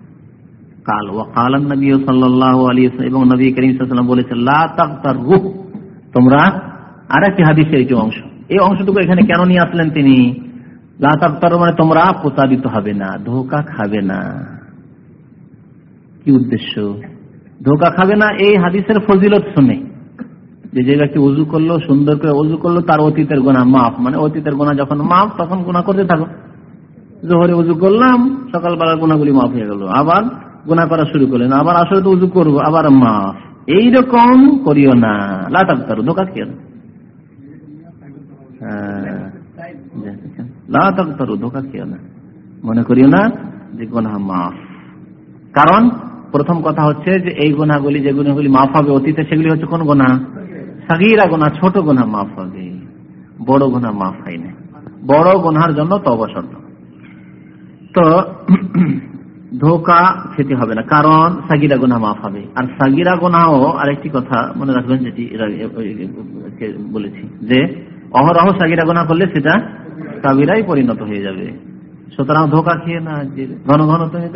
কাল ও কাল নবী সাল্লাল্লাহু আলাইহি এবং নবী করিম সাল্লাল্লাহু বলেছেন তাগতারু তোমরা আর একটি হাদিসের একটি অংশ। এই অংশটুকু এখানে কেন নিয়ে আসলেন তিনি? মানে তোমরা প্রতারিত হবে না, ধোকা খাবে না। কি উদ্দেশ্য? ধোকা খাবে না, এই হাদিসের ফজিলত শুনে। যে যে ব্যক্তি উজু করল, সুন্দর করে উজু করল, তার অতীতের গোনা মাফ। মানে অতীতের গোনা যখন মাফ, তখন গোনা করতে থাকো। জোহরে উজু করলাম সকালবেলার গোনাগুলি মাফ হয়ে গেল। আবার গোনা করা শুরু করলেন, আবার আসলে তো উজু করব, আবার মাফ। এইরকম করিও না লাটাক তারো ধোকা খেয়ে না মনে করিও না যে মাফ। কারণ প্রথম কথা হচ্ছে যে এই গোনাগুলি যে গুণাগুলি মাফ হবে অতীতে, সেগুলি হচ্ছে কোন গোনা সাগিরা গোনা ছোট গোনা মাফ হবে। বড় গোনা মাফ হয় না। বড় গোনার জন্য তবা শর্ত। তো ধোকা খেতে হবে না, কারণ সাগিরা গোনা মাফ হবে। আর সাগিরা গোনাও আরেকটি কথা মনে রাখবেন যেটি বলেছি, যে অহরহ সাগিরা গোনা করলে সেটা কাবিরাই পরিণত হয়ে যাবে। সুতরাং ধোকা খেয়ে না, যে ঘন ঘন তুমি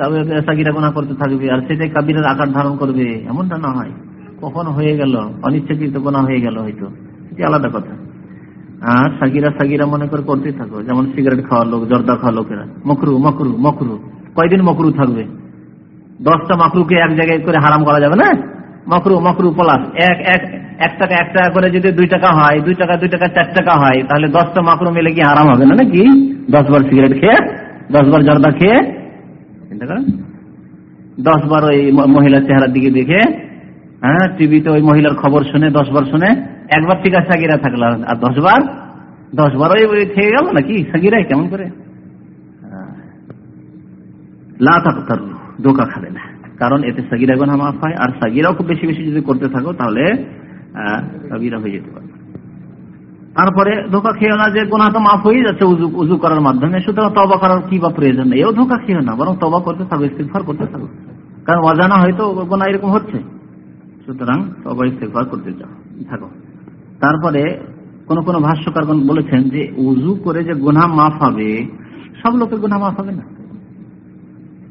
সাগিরা গোনা করতে থাকবে আর সেটাই কাবিরের আকার ধারণ করবে, এমনটা না হয়। কখন হয়ে গেল, অনিচ্ছাকৃত গোনা হয়ে গেল হয়তো সেটি আলাদা কথা। আর সাগিরা সাগিরা মনে করে করতে থাকো। যেমন সিগারেট খাওয়ার লোক, জর্দা খাওয়া লোকেরা। মকরু মকরু মকরু। কয়দিন মকরু থাকবে? দশটা মকরুকে এক জায়গায় করে হারাম করা যাবে না? মকরু মকরু প্লাস এক এক এক টাকা এক টাকা করে যদি দুই টাকা হয়, দুই টাকা দুই টাকা, চার টাকা হয়, তাহলে দশটা মকরু মিলে কি হারাম হবে না নাকি? দশ বার সিগারেট খেয়ে দশ বার জর্দা খেয়ে, চিন্তা করেন? দশ বার ওই মহিলার চেহারার দিকে দেখে হ্যাঁ টিভিতে ওই মহিলার খবর শুনে দশ বার শুনে একবার ঠিক আছে সাকিরা থাকল। আর দশ বার দশ বার খেয়ে গেল নাকি? সাকিরাই কেমন করে? লাতার ধোকা খাবে না। কারণ এতে সাগিরা গোনা মাফ হয়। আর সাগিরাও খুব বেশি বেশি যদি করতে থাকো, তাহলে সাগিরা হয়ে যেতে পারবে। তারপরে ধোকা খেয়েও না যে গোনা তো মাফ হয়ে যাচ্ছে উজু উজু করার মাধ্যমে। সুতরাং তবা করার কি বা প্রয়োজন নেই। এও ধোকা খেয়েও না, বরং তবা করতে থাকো ইস্তেফার করতে থাকো। কারণ অজানা হয়তো গোনা এরকম হচ্ছে। সুতরাং তবা ইস্তেফার করতে যাও, থাকো। তারপরে কোন কোন ভাষ্যকার বলেছেন যে উজু করে যে গুনা মাফ হবে, সব লোকের গুনা মাফ হবে না।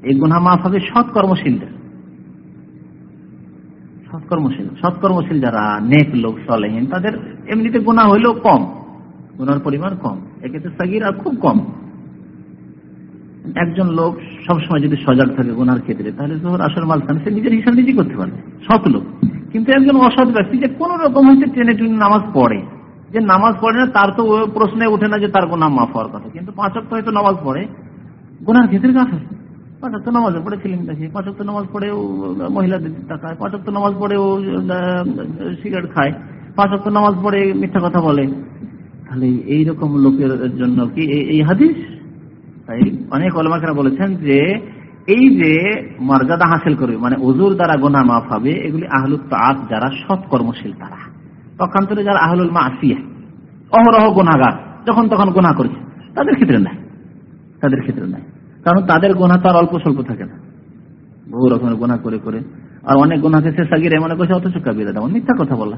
এই গুনা মাফ হবে সৎকর্মশীলদের সৎকর্মশীল সৎকর্মশীল যারা, নেক লোক চলেহীন তাদের এমনিতে গুণা হইলেও কম, গুনার পরিমাণ কম। এক্ষেত্রে সাগির আর খুব কম। একজন লোক সবসময় যদি সজাগ থাকে গুনার ক্ষেত্রে, তাহলে জোহর আসল মালখান সে নিজের হিসাব নিজেই করতে পারবে। সৎ লোক। কিন্তু একজন অসৎ ব্যক্তি যে কোন রকম হচ্ছে ট্রেনে ট্রেনে নামাজ পড়ে। যে নামাজ পড়ে না, তার তো প্রশ্নে উঠে না যে তার গোনা মাফ হওয়ার কথা। কিন্তু পাঁচ পাঁচক হয়তো নামাজ পড়ে গোনার ক্ষেত্রে পাঁচক তো নামাজ পড়ে ফিল্ম দেখে পাঁচক তো নামাজ পড়ে ও মহিলাদের তাকায় পাঁচক তো নামাজ পড়ে ও সিগারেট খায় পাঁচক তো নামাজ পড়ে মিথ্যা কথা বলে। তাহলে এইরকম লোকের জন্য কি এই হাদিস? অনেক অলমাকেরা বলেছেন যে, এই যে মর্যাদা হাসিল করবে মানে অজুর দ্বারা গোনা মাফ হবে, এগুলি আহলুল তাঁত যারা সৎ কর্মশীল তারা। পক্ষান্তরে যারা আহলুল মা আসিয়া অহরহ গোনাগার যখন তখন গোনা করছে, তাদের ক্ষেত্রে নাই। তাদের ক্ষেত্রে নাই। কারণ তাদের গোনা তো আর অল্প স্বল্প থাকে না। বহু রকমের গোনা করে করে। আর অনেক গোনাকে সে সাগিরা মনে করছে, অথচ কাবিরা দেওয়া মিথ্যা কথা বলা।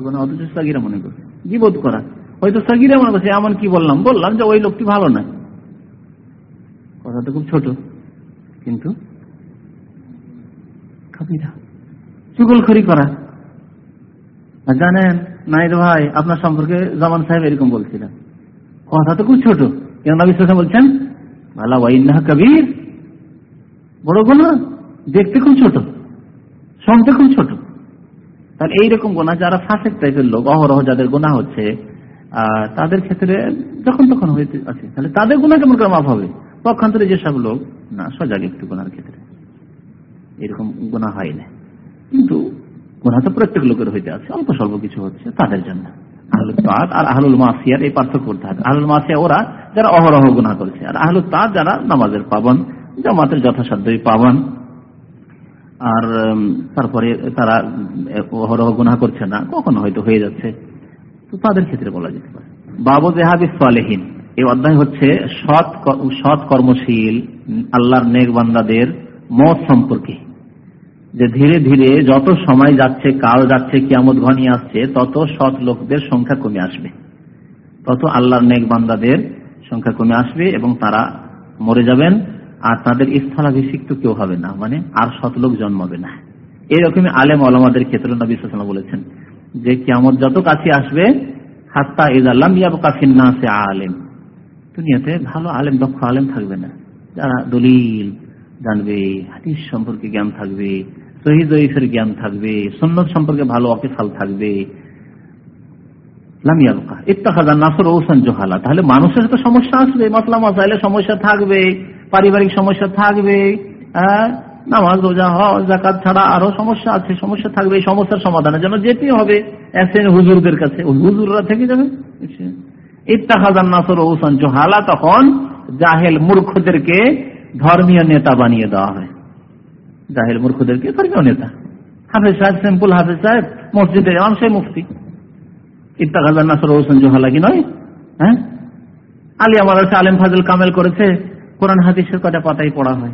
গোনা অথচ সাগিরা মনে করছে। জীবোধ করা। হয়তো সাগিরা মনে করছে এমন কি বললাম? বললাম যে ওই লোকটি ভালো না। কথা তো খুব ছোট, কিন্তু চুগলখড়ি করা। জানেন নাইদ ভাই, আপনার সম্পর্কে জামান সাহেব এরকম বলছিলেন। কথা তো খুব ছোট। কেন নবী বলছেন ভালা ওয়াইন্নাহ কবির। বড় গোনা দেখতে খুব ছোট, শুনতে খুব ছোট। তাহলে এইরকম গোনা যারা ফাঁসেক টাইপের লোক, অহরহ যাদের গোনা হচ্ছে আহ, তাদের ক্ষেত্রে যখন তখন হইতে আছে। তাহলে তাদের গুণা কেমন করে মাফ হবে? পক্ষান্তরে যেসব লোক না সজাগ একটু গোনার ক্ষেত্রে। এরকম গোনা হয় না। কিন্তু গোনা তো প্রত্যেক লোকের হইতে আছে। অল্প স্বল্প কিছু হচ্ছে তাদের জন্য। আহলুল তাঁত আর আহলুল মাসিয়ার এই পার্থক্য করতে হবে। আহলুল মাসিয়া ওরা যারা অহরহ গুণা করছে। আর আহলুল তাঁত যারা নামাজের পাবন জামাতের যথাসাধ্যই পাবন। আর তারপরে তারা অহরহ গুণা করছে না কখনো হয়তো হয়ে যাচ্ছে। তো তাদের ক্ষেত্রে বলা যেতে পারে। বাবু জেহাবি সালেহীন। এই অধ্যায় হচ্ছে সৎ সৎ কর্মশীল আল্লাহর নেক বান্দাদের মত সম্পর্কে। যে ধীরে ধীরে যত সময় যাচ্ছে, কাল যাচ্ছে, কিয়ামত ঘনিয়ে আসছে, তত সৎ লোকদের সংখ্যা কমে আসবে। তত আল্লাহর নেক বান্দাদের সংখ্যা কমে আসবে এবং তারা মরে যাবেন। আর তাদের স্থলাভিষিক্ত কেউ হবে না। মানে আর সৎ লোক জন্মাবে না। এইরকমই আলেম আলমাদের ক্ষেত্রে নবী বলেছেন। যে কিয়ামত যত কাছে আসবে, হাত্তা ইজাল্লাম ইয়াবকাফিন না সে আলেম। দুনিয়াতে ভালো আলেম, দক্ষ আলেম থাকবে না। যারা দলিল জানবে, হাদিস সম্পর্কে জ্ঞান থাকবে শহীদ জয়ীফের জ্ঞান থাকবে সন্ন্যত সম্পর্কে ভালো অকেফাল থাকবে। জোহালা। তাহলে মানুষের তো সমস্যা আসবে, মাসলা মাসাইলে সমস্যা থাকবে, পারিবারিক সমস্যা থাকবে হ্যাঁ? নামাজ, রোজা, হজ জাকাত ছাড়া আরও সমস্যা আছে। সমস্যা থাকবে এই সমস্যার সমাধানের জন্য যেতেই হবে। এক শ্রেণি হুজুরদের কাছে। হুজুররা থেকে যাবে। ইত্তাখাদান নাসর ওসান জোহালা তখন জাহেল মূর্খদেরকে ধর্মীয় নেতা বানিয়ে দেওয়া হয়। জাহেল মূর্খদেরকে ধর্মীয় নেতা। হাফেজ সাহেব, সিম্পল হাফেজ সাহেব, মসজিদে ইমাম সেই মুফতি। ইত্তাকাজার নাসর হোসেন জোহালা কি নয়? হ্যাঁ? আলী আমার আলেম ফাজল কামেল করেছে। কোরআন হাদিসের কটা পাতাই পড়া হয়?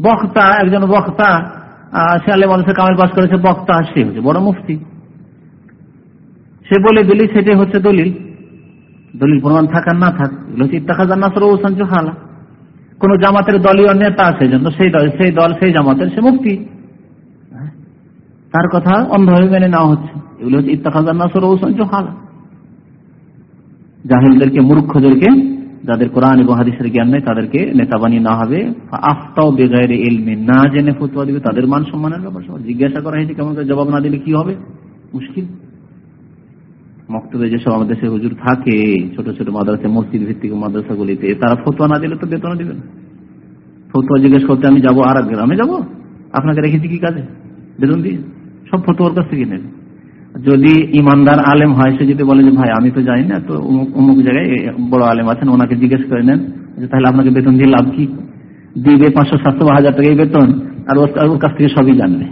বক্তা, একজন বক্তা সে আলেম আদেশে কামেল পাস করেছে, বক্তা, সে হচ্ছে বড় মুফতি। সে বলে দিলি সেটাই হচ্ছে দলিল। দলিল প্রমাণ থাকার না থাক। এগুলো হচ্ছে ইত্তাকাজার নাসর হোসেন জোহালা। কোন জামাতের দলীয় নেতা আছে জন্য সেই দল সেই দল, সেই জামাতের সে মুফতি। তার কথা অন্ধভাবে মেনে নেওয়া হচ্ছে। এগুলো হচ্ছে ইত্তাখাজার নাসর ওসন জোহালা। জাহিলদেরকে, মূর্খদেরকে যাদের কোরআন এবং হাদিসের জ্ঞান নেই, তাদেরকে নেতা বানিয়ে না হবে। আফতাও বেগাইরে এলমে না জেনে ফতুয়া দিবে, তাদের মান সম্মানের ব্যাপার সবার জিজ্ঞাসা করা হয়েছে, কেমন করে জবাব না দিলে কি হবে? মুশকিল। মক্তবে যেসব আমাদের দেশে হুজুর থাকে, ছোট ছোট মাদ্রাসা মসজিদ ভিত্তিক মাদ্রাসাগুলিতে, তারা ফতুয়া না দিলে তো বেতন দিবেন ফতুয়া জিজ্ঞেস করতে, আমি যাব আর গ্রামে যাব? আপনাকে রেখেছি কি কাজে? বেতন দিয়ে? সব ফতুয়ার কাছ থেকে নেবে। যদি ইমানদার আলেম হয়, সে যদি বলে যে, ভাই, আমি তো জানি না, তো অমুক জায়গায় বড় আলেম আছেন, ওনাকে জিজ্ঞেস করে নেন যে, তাহলে আপনাকে বেতন দিয়ে লাভ কি? দিবে পাঁচশো, সাতশো বা হাজার টাকা বেতন, আর ওর কাছ থেকে সবই জানবে।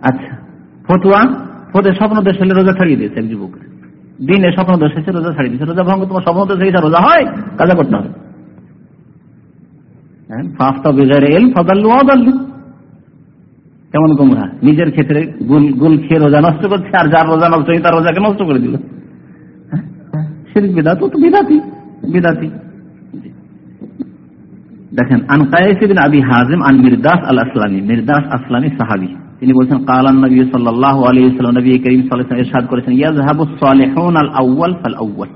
আচ্ছা ফতুয়া ফতে স্বপ্ন দেশ হলে রোজা ছাড়িয়ে দিয়েছে এক যুবক। দিনে স্বপ্ন দোষ হয়েছে, রোজা ছাড়িয়ে দিয়েছে। রোজা ভঙ্গ, তোমার স্বপ্ন দোষ হয়েছে, রোজা হয়, কাজা করতে হবে। হ্যাঁ ফাফতা বেজারে এল ফদাল্লু অদাল্লু কেমন গোমরা। নিজের ক্ষেত্রে গুল গুল খেয়ে রোজা নষ্ট করছে, আর যার রোজা নষ্ট হয়ে, তার রোজাকে নষ্ট করে দিল। শিরিক বিদাত বিদাতি বিদাতি। দেখেন, আন আবি হাজিম আন আল আসলামী আসলামী তিনি বলছেন, কালান নবী সাল্লাল্লাহু আলাইহি ওয়াসাল্লাম, নবী করিম করেছেন, ইয়াযহাবু আল আউয়াল ফাল আউয়াল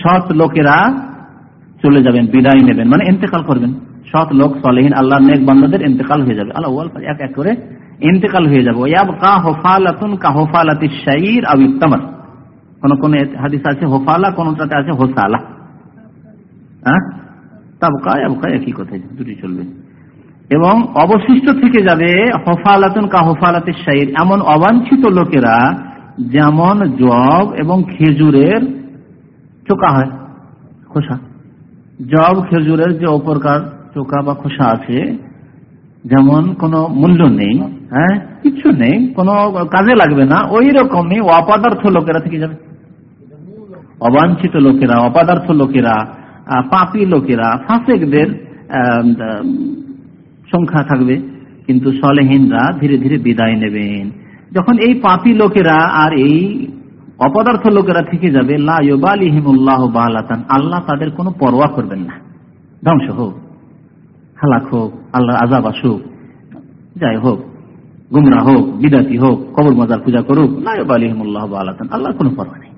সৎ লোকেরা চলে যাবেন, বিদায় নেবেন মানে ইন্তেকাল করবেন। সৎ লোক সলেহীন আল্লাহ নেক বান্দাদের ইন্তেকাল হয়ে যাবে। আল্লাহ এক এক করে ইন্তেকাল হয়ে যাবে। কা হোফালাতুন কা হোফালাতি শাইর আও ইত্তামার কোন কোন হাদিস আছে, হোফালা, কোনটাতে আছে, হোসালা। হ্যাঁ? তাবকা একই কথাই দুটি চলবে। এবং অবশিষ্ট থেকে যাবে হফালাতুন কা হোফালাতি শাইর, এমন অবাঞ্ছিত লোকেরা যেমন জব এবং খেজুরের চোকা হয়, খোসা। জব, খেজুরের যে অপরকার চোকা বা খোসা আছে, যেমন কোনো মূল্য নেই হ্যাঁ? কিছু নেই, কোনো কাজে লাগবে না ওই রকমই অপদার্থ লোকেরা থেকে যাবে। অবাঞ্ছিত লোকেরা, অপদার্থ লোকেরা পাপী লোকেরা, ফাঁসেকদের সংখ্যা থাকবে, কিন্তু সলেহীনরা ধীরে ধীরে বিদায় নেবেন। যখন এই পাপী লোকেরা আর এই অপদার্থ লোকেরা থেকে যাবে লাহিমুল্লাহ আল্লাহ তাদের কোনো পরোয়া করবেন না। ধ্বংস হোক। হালাক হোক আল্লাহ আজাব আসুক, যাই হোক গুমরা হোক, বিদাতি হোক, কবর মাজার পূজা করুক লাহিমুল্লাহ বালাতান আল্লাহ কোনো পরোয়া নেই।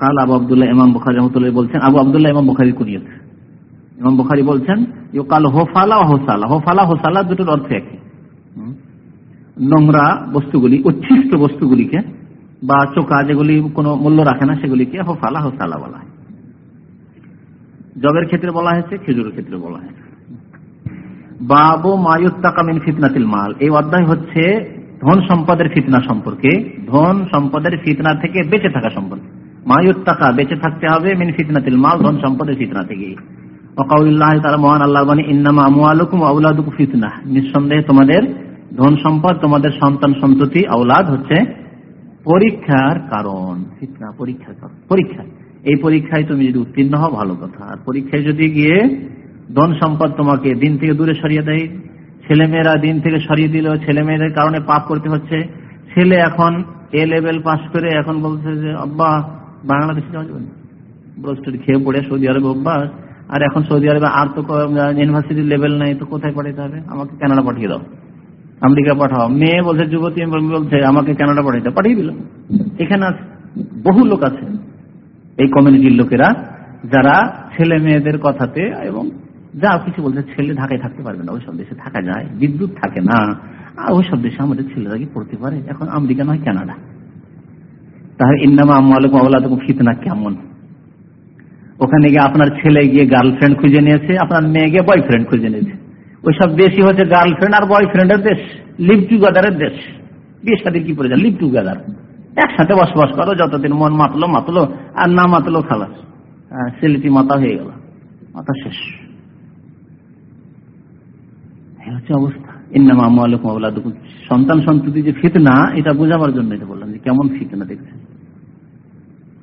কাল আবু আবদুল্লাহ ইমাম বুখারি রহমতুল্লাহ বলছেন, আবু আবদুল্লাহ ইমাম বুখারি কুনিয়ত। ইমাম বুখারি বলছেন, ইউকাল হোফালা হোসালা হোফালা হোসালা দুটোর অর্থ একই। নোংরা বস্তুগুলি, উচ্ছিষ্ট বস্তুগুলিকে বা চোকা যেগুলি কোনো মূল্য রাখে না, সেগুলিকে হোফালা হোসালা বলা হয়। জবের ক্ষেত্রে বলা হয়েছে, খেজুরের ক্ষেত্রে বলা হয়েছে। বাবু মায়ুত্তাকামিন ফিতনাতিল মাল। এই অধ্যায় হচ্ছে ধন সম্পদের ফিতনা সম্পর্কে। ধন সম্পদের ফিতনা থেকে বেঁচে থাকা সম্পর্কে। মায়ুত্তাকা বেঁচে থাকতে হবে মিন ফিতনাতিল মাল, ধন সম্পদের ফিতনা থেকে। আউলাদুকু নিঃসন্দেহে তোমাদের তোমাদের সন্তান সন্ততি হচ্ছে পরীক্ষার কারণ। ফিতনা, পরীক্ষার পরীক্ষা। এই পরীক্ষায় তুমি যদি উত্তীর্ণ হও, ভালো কথা। আর পরীক্ষায় যদি গিয়ে ধন সম্পদ তোমাকে দিন থেকে দূরে সরিয়ে দেয়। ছেলেমেয়েরা দিন থেকে সরিয়ে দিল ছেলে মেয়েদের কারণে পাপ করতে হচ্ছে। ছেলে এখন এ লেভেল পাস করে এখন বলছে যে, আব্বা, বাংলাদেশে যাওয়া যাবে ব্রোস্টেড খেয়ে পড়ে সৌদি আরবে অভ্যাস। আর এখন সৌদি আরবে আর তো ইউনিভার্সিটি লেভেল নাই, তো কোথায় পাঠাতে হবে? আমাকে কানাডা পাঠিয়ে দাও। আমেরিকা পাঠাও। মেয়ে বলছে, যুবতী বলছে আমাকে কানাডা পাঠাইতে। পাঠিয়ে দিল। এখানে বহু লোক আছে। এই কমিউনিটির লোকেরা, যারা ছেলে মেয়েদের কথাতে এবং যা কিছু বলছে, ছেলে ঢাকায় থাকতে পারবে না, ওইসব দেশে থাকা যায়, বিদ্যুৎ থাকে না। আর ওইসব দেশে আমাদের ছেলেরা কি পড়তে পারে? এখন আমেরিকা নয়, কানাডা। তাহলে ইন্নামা আম্মালুকুম আওলাদুকুম ফিতনা কেমন? ওখানে গিয়ে আপনার ছেলে গিয়ে গার্লফ্রেন্ড খুঁজে নিয়েছে, আপনার মেয়ে গিয়ে বয়ফ্রেন্ড খুঁজে নিয়েছে। ওইসব দেশই হচ্ছে গার্লফ্রেন্ড আর বয়ফ্রেন্ডের দেশ, লিভ টুগেদারের দেশ। বিয়ে সাথে কি করে লিভ টুগেদার। একসাথে বসবাস করো, যতদিন মন মাতলো মাতলো, আর না মাতলো খালাস। ছেলেটি মাথা হয়ে গেল মাথা শেষ। হচ্ছে অবস্থা। আওলাদুকুম। সন্তান সন্ততি যে ফিতনা, এটা বোঝাবার জন্য এটা বললাম যে কেমন ফিতনা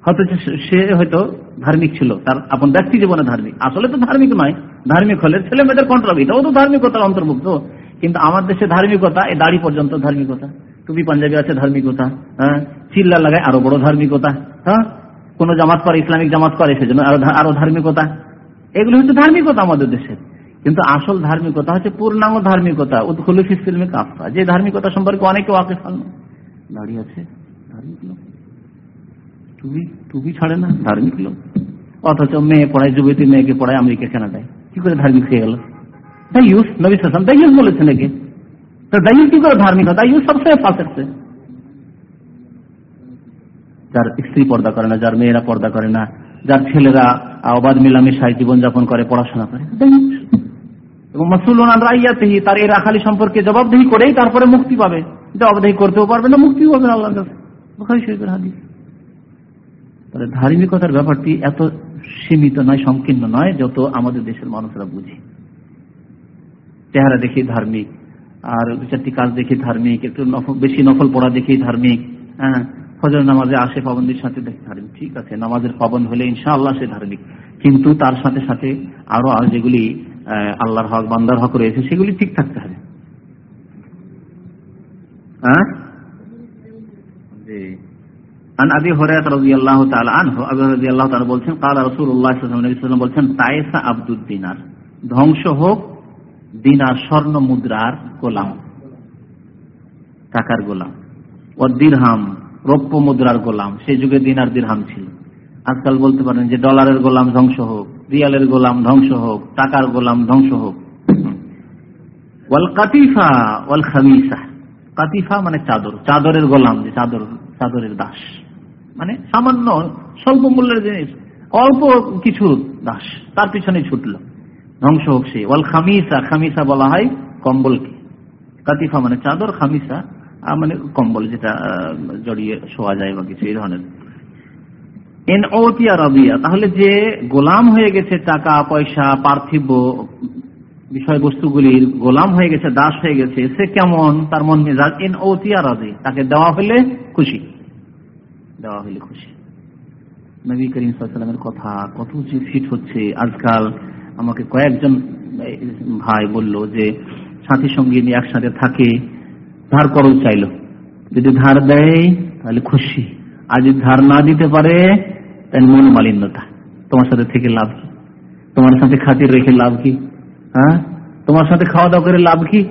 হয়তো সে হয়তো ধার্মিক ছিল, তার আপন ব্যক্তি জীবনে ধার্মিক। আসলে তো ধার্মিক নয়। ধার্মিক হলে ছেলে মেয়েদের কন্ট্রোল এটাও তো ধার্মিকতার অন্তর্ভুক্ত। কিন্তু আমার দেশে ধার্মিকতা এই দাড়ি পর্যন্ত ধার্মিকতা। টুপি পাঞ্জাবি আছে ধার্মিকতা হ্যাঁ? চিল্লা লাগায় আরও বড় ধার্মিকতা হ্যাঁ? কোন জামাত করে, ইসলামিক জামাত করে, সেজন্য আরও আরও ধার্মিকতা। এগুলো হচ্ছে ধার্মিকতা আমাদের দেশের। কিন্তু আসল ধার্মিকতা হচ্ছে পূর্ণাঙ্গ ধার্মিকতা। উৎখুলুফি কাফা যে ধার্মিকতা সম্পর্কে অনেকে ওয়াকে ফালন দাঁড়িয়ে আছে ধার্মিক লোক। টুপি টুপি ছাড়ে না, ধার্মিক লোক। অথচ মেয়ে পড়ায়, যুবতী মেয়েকে পড়ায় আমেরিকা, কানাডায়। কি করে ধার্মিক হয়ে গেল? নবী তো কি করে ধার্মিক হয়? সবসময় যার স্ত্রী পর্দা করে না, যার মেয়েরা পর্দা করে না, যার ছেলেরা অবাধ মিলামেশায় জীবনযাপন করে, পড়াশোনা করে। এবং মাসুলুন রাইয়াতিহি, তার এই রাখালি সম্পর্কে জবাবদিহি করেই তারপরে মুক্তি পাবে। জবাবদিহি করতেও পারবে না, মুক্তিও পাবে না শরীফের হাদিস। তাহলে ধার্মিকতার ব্যাপারটি এত সীমিত নয়, সংকীর্ণ নয়, যত আমাদের দেশের মানুষরা বুঝে। চেহারা দেখি ধার্মিক, আর দু চারটি কাজ দেখি ধার্মিক, একটু বেশি নফল পড়া দেখি ধার্মিক হ্যাঁ ফজর নামাজে আসে পাবন্দির সাথে দেখি ধার্মিক, ঠিক আছে, নামাজের পাবন হলে ইনশাআল্লাহ সে ধার্মিক। কিন্তু তার সাথে সাথে আরও আর যেগুলি আল্লাহর হক বান্দার হক রয়েছে সেগুলি ঠিক থাকতে হবে হ্যাঁ জি আন আবি হুরায়রা রাদিয়াল্লাহু তাআলা আনহু আবি রাদিয়াল্লাহু তাআলা বলছেন قال رسول الله صلى الله عليه وسلم বলছেন তায়েসা আব্দুদ দিনার ধ্বংস হোক দিনার স্বর্ণ মুদ্রার গোলাম টাকার গোলাম ও দিরহাম রৌপ্য মুদ্রার গোলাম সেই যুগে দিনার দিরহাম ছিল আজকাল বলতে পারেন যে ডলারের গোলাম ধ্বংস হোক রিয়ালের গোলাম ধ্বংস হোক, টাকার গোলাম ধ্বংস হোক। ওয়াল কাতিফা ওয়াল খামিসা। কাতিফা মানে চাদর, চাদরের গোলাম যে চাদর, চাদরের দাস। মানে সামান্য স্বল্প মূল্যের জিনিস, অল্প কিছু দাস, তার পিছনে ছুটলো। ধ্বংস হোক সে। ওয়াল খামিসা খামিসা বলা হয় কম্বলকে। কাতিফা মানে চাদর, খামিসা মানে কম্বল যেটা জড়িয়ে শোয়া যায় বা কিছু, এই ধরনের। এন ওতিয়া রবিয়া তাহলে যে গোলাম হয়ে গেছে, টাকা, পয়সা, পার্থিব বিষয়বস্তুগুলির গোলাম হয়ে গেছে, দাস হয়ে গেছে, সে কেমন? তার মন মেজাজ এন ওতিয়া রাজি তাকে দেওয়া হলে খুশি। দেওয়া হলে খুশি। নবী করিম সাল্লামের কথা কত যে ফিট হচ্ছে। আজকাল আমাকে কয়েকজন ভাই বলল যে, সাথী সঙ্গী নিয়ে একসাথে থাকে, ধার করল চাইলো। যদি ধার দেয়, তাহলে খুশি। আর যদি ধার না দিতে পারে মন মালিন্যতা তোমার সাথে থেকে লাভ কি? তোমার সাথে খাতির রেখে লাভ কি? হ্যাঁ? তোমার সাথে খাওয়া দাওয়া করে লাভ কি?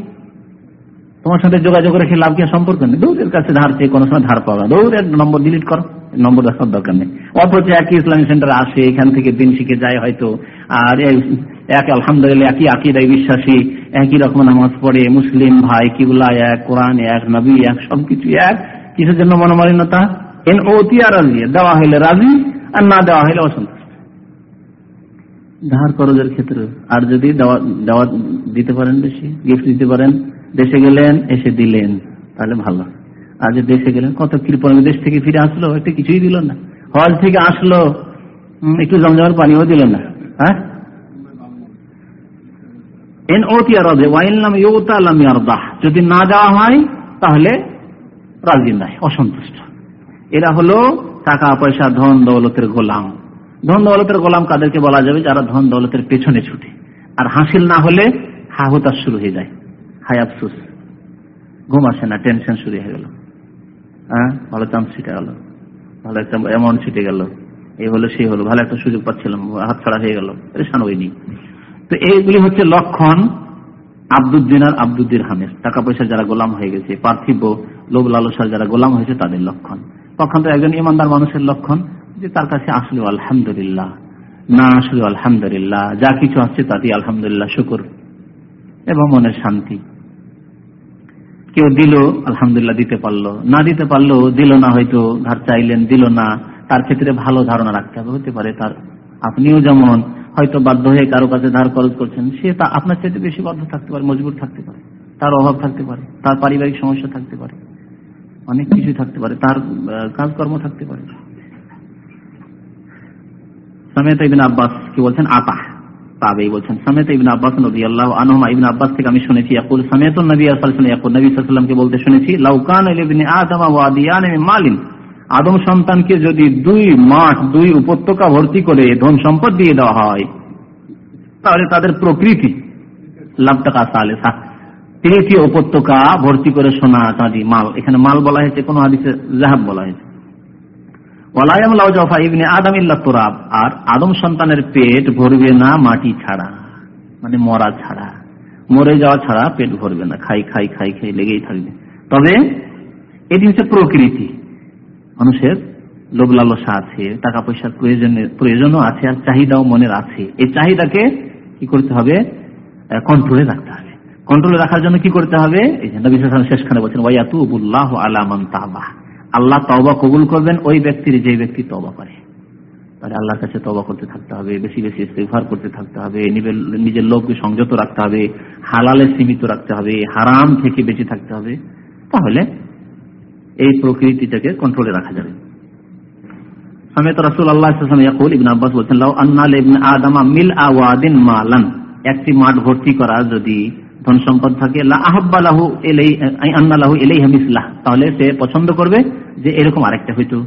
তোমার সাথে যোগাযোগ রেখে লাভ কি? সম্পর্ক নেই। দৌড়ের কাছে ধার চেয়ে কোনো সময় ধার পাওয়া দৌড় এক নম্বর ডিলিট করো। নম্বর দেখার দরকার নেই। অথচ একই ইসলামিক সেন্টার আসে, এখান থেকে দিন শিখে যায় হয়তো। আর এক আলহামদুলিল্লাহ, একই আকিদায় বিশ্বাসী, একই রকম নামাজ পড়ে, মুসলিম ভাই, কিবুলা এক, কোরআন এক, নবী এক, সবকিছু এক। কিসের জন্য মনোমালিন্যতা? এন অতি আর রাজি দেওয়া হইলে রাজি আর না দেওয়া হইলে অসন্তুষ্ট ধার করজের ক্ষেত্রে আর যদি দেওয়া দিতে পারেন বেশি গিফট দিতে পারেন দেশে গেলেন এসে দিলেন তাহলে ভালো। আর যে দেশে গেলেন কত কৃপণ দেশ থেকে ফিরে আসলো এটা কিছুই দিল না। হজ থেকে আসলো একটু জমজমের পানিও দিল না। হ্যাঁ? যদি না দেওয়া হয় তাহলে রাজি নাই অসন্তুষ্ট। এরা হলো টাকা পয়সা ধন দৌলতের গোলাম। ধন দৌলতের গোলাম কাদেরকে বলা যাবে? যারা ধন দৌলতের পেছনে ছুটে। আর হাসিল না হলে হাহুতাস শুরু হয়ে যায়। হাই আফসুস। ঘুম আসে না, টেনশন শুরু হয়ে গেল। হ্যাঁ? ভালো চান্স ছিটে গেল। ভালো একটা অ্যামাউন্ট ছিটে গেল। এই হলো, সেই হলো। ভালো একটা সুযোগ পাচ্ছিলাম। হাত ছাড়া হয়ে গেল। পরেশান হয়নি। তো এইগুলি হচ্ছে লক্ষণ আব্দুদ্দিন আর আব্দুদ্দির হামের। টাকা পয়সা যারা গোলাম হয়ে গেছে, পার্থিব লোভ লালসার যারা গোলাম হয়েছে, তাদের লক্ষণ। তো একজন ইমানদার মানুষের লক্ষণ যে তার কাছে আসলে আলহামদুলিল্লাহ, না আসলে আলহামদুলিল্লাহ, যা কিছু আসছে তাতে আলহামদুলিল্লাহ, শুকুর এবং মনের শান্তি। কেউ দিল, আলহামদুলিল্লাহ দিতে পারল, না দিতে পারল, দিল না হয়তো ধার চাইলেন, দিল না, তার ক্ষেত্রে ভালো ধারণা রাখতে হবে, হতে পারে তার, আপনিও যেমন, হয়তো বাধ্য হয়ে কারও কাছে ধার খরচ করছেন, সে তা আপনার চাইতে বেশি বাধ্য থাকতে পারে মজবুর থাকতে পারে, তার অভাব থাকতে পারে, তার পারিবারিক সমস্যা থাকতে পারে। অনেক কিছু থাকতে পারে, তার কাজকর্ম থাকতে পারে। সামেত ইবিন আব্বাস কি বলছেন? আতা তাবেই বলছেন। সামেত ইবিন আব্বাস নবী আল্লাহ আনহমা, ইবিন আব্বাস থেকে আমি শুনেছি, ইয়াকুল সামেত নবী ইয়াকুল, নবী সাল্লাল্লাহু বলতে শুনেছি লাউকান আদম মালিন। আদম সন্তানকে যদি দুই মাঠ, দুই উপত্যকা ভর্তি করে ধন সম্পদ দিয়ে দেওয়া হয়, তাহলে তাদের প্রকৃতি লাভটাকা তৃতীয় উপত্যকা ভর্তি করে সোনা চাঁদি মাল? এখানে মাল বলা হয়েছে, কোন হাদিসে জাহাব বলা হয়েছে। আর আদম সন্তানের পেট ভরবে না মাটি ছাড়া মানে মরা ছাড়া। মরে যাওয়া ছাড়া পেট ভরবে না, খাই খাই খাই খাই, লেগেই থাকবে। তবে প্রকৃতি। মানুষের লোভ লালসা আছে, টাকা পয়সার প্রয়োজনের প্রয়োজনও আছে, আর চাহিদাও মনের আছে। এই চাহিদাকে কি করতে হবে? কন্ট্রোলে রাখতে হবে। কন্ট্রোলে রাখার জন্য কি করতে হবে? শেষখানে বলছেন ওয়াইয়াতুবুল্লাহ আলামান তাবাহ আল্লাহ তবা কবুল করবেন ওই ব্যক্তির যে ব্যক্তি তবা করে। তাহলে আল্লাহর কাছে তবা করতে থাকতে হবে, বেশি বেশি ইস্তেফার করতে থাকতে হবে নিজের লোককে সংযত রাখতে হবে, হালালে সীমিত রাখতে হবে, হারাম থেকে বেঁচে থাকতে হবে। তাহলে এই প্রকৃতিটাকে কন্ট্রোলে রাখা যাবে। সমেত রাসুল আল্লাহ ইবিন আব্বাস বলছেন আদামা মিল আওয়াদিন মালান। একটি মাঠ ভর্তি করা যদি ধন সম্পদ থাকে তাহলে সে পছন্দ করবে যে এরকম আরেকটা হইতো।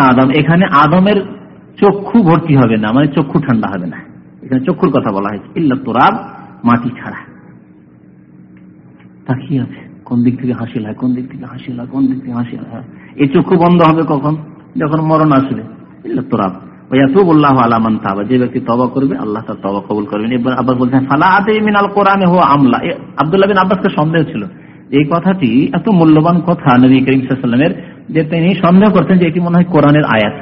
আদম, এখানে আদমের চক্ষু ভর্তি হবে না মানে চক্ষু ঠান্ডা হবে না। এখানে চক্ষুর কথা বলা হয়েছে। ইল্লা তোরাব, মাটি ছাড়া। তাকিয়ে আছে? কোন দিক থেকে হাসিল হয় কোন দিক থেকে হাসিল হয় কোন দিক থেকে হাসিল হয় এই চক্ষু বন্ধ হবে কখন? যখন মরণ আসবে। ইল্লা তোরাব। যে ব্যক্তি তবা করবে, আল্লাহ তার তবা কবুল করবেন। আব্বাস বলছেন কোরআনে হো আমলা। আব্বাসকে সন্দেহ ছিল। এই কথাটি এত মূল্যবান কথা নবী যে তিনি সন্দেহ করতেন যে এটি মনে হয় কোরআনের আয়াত।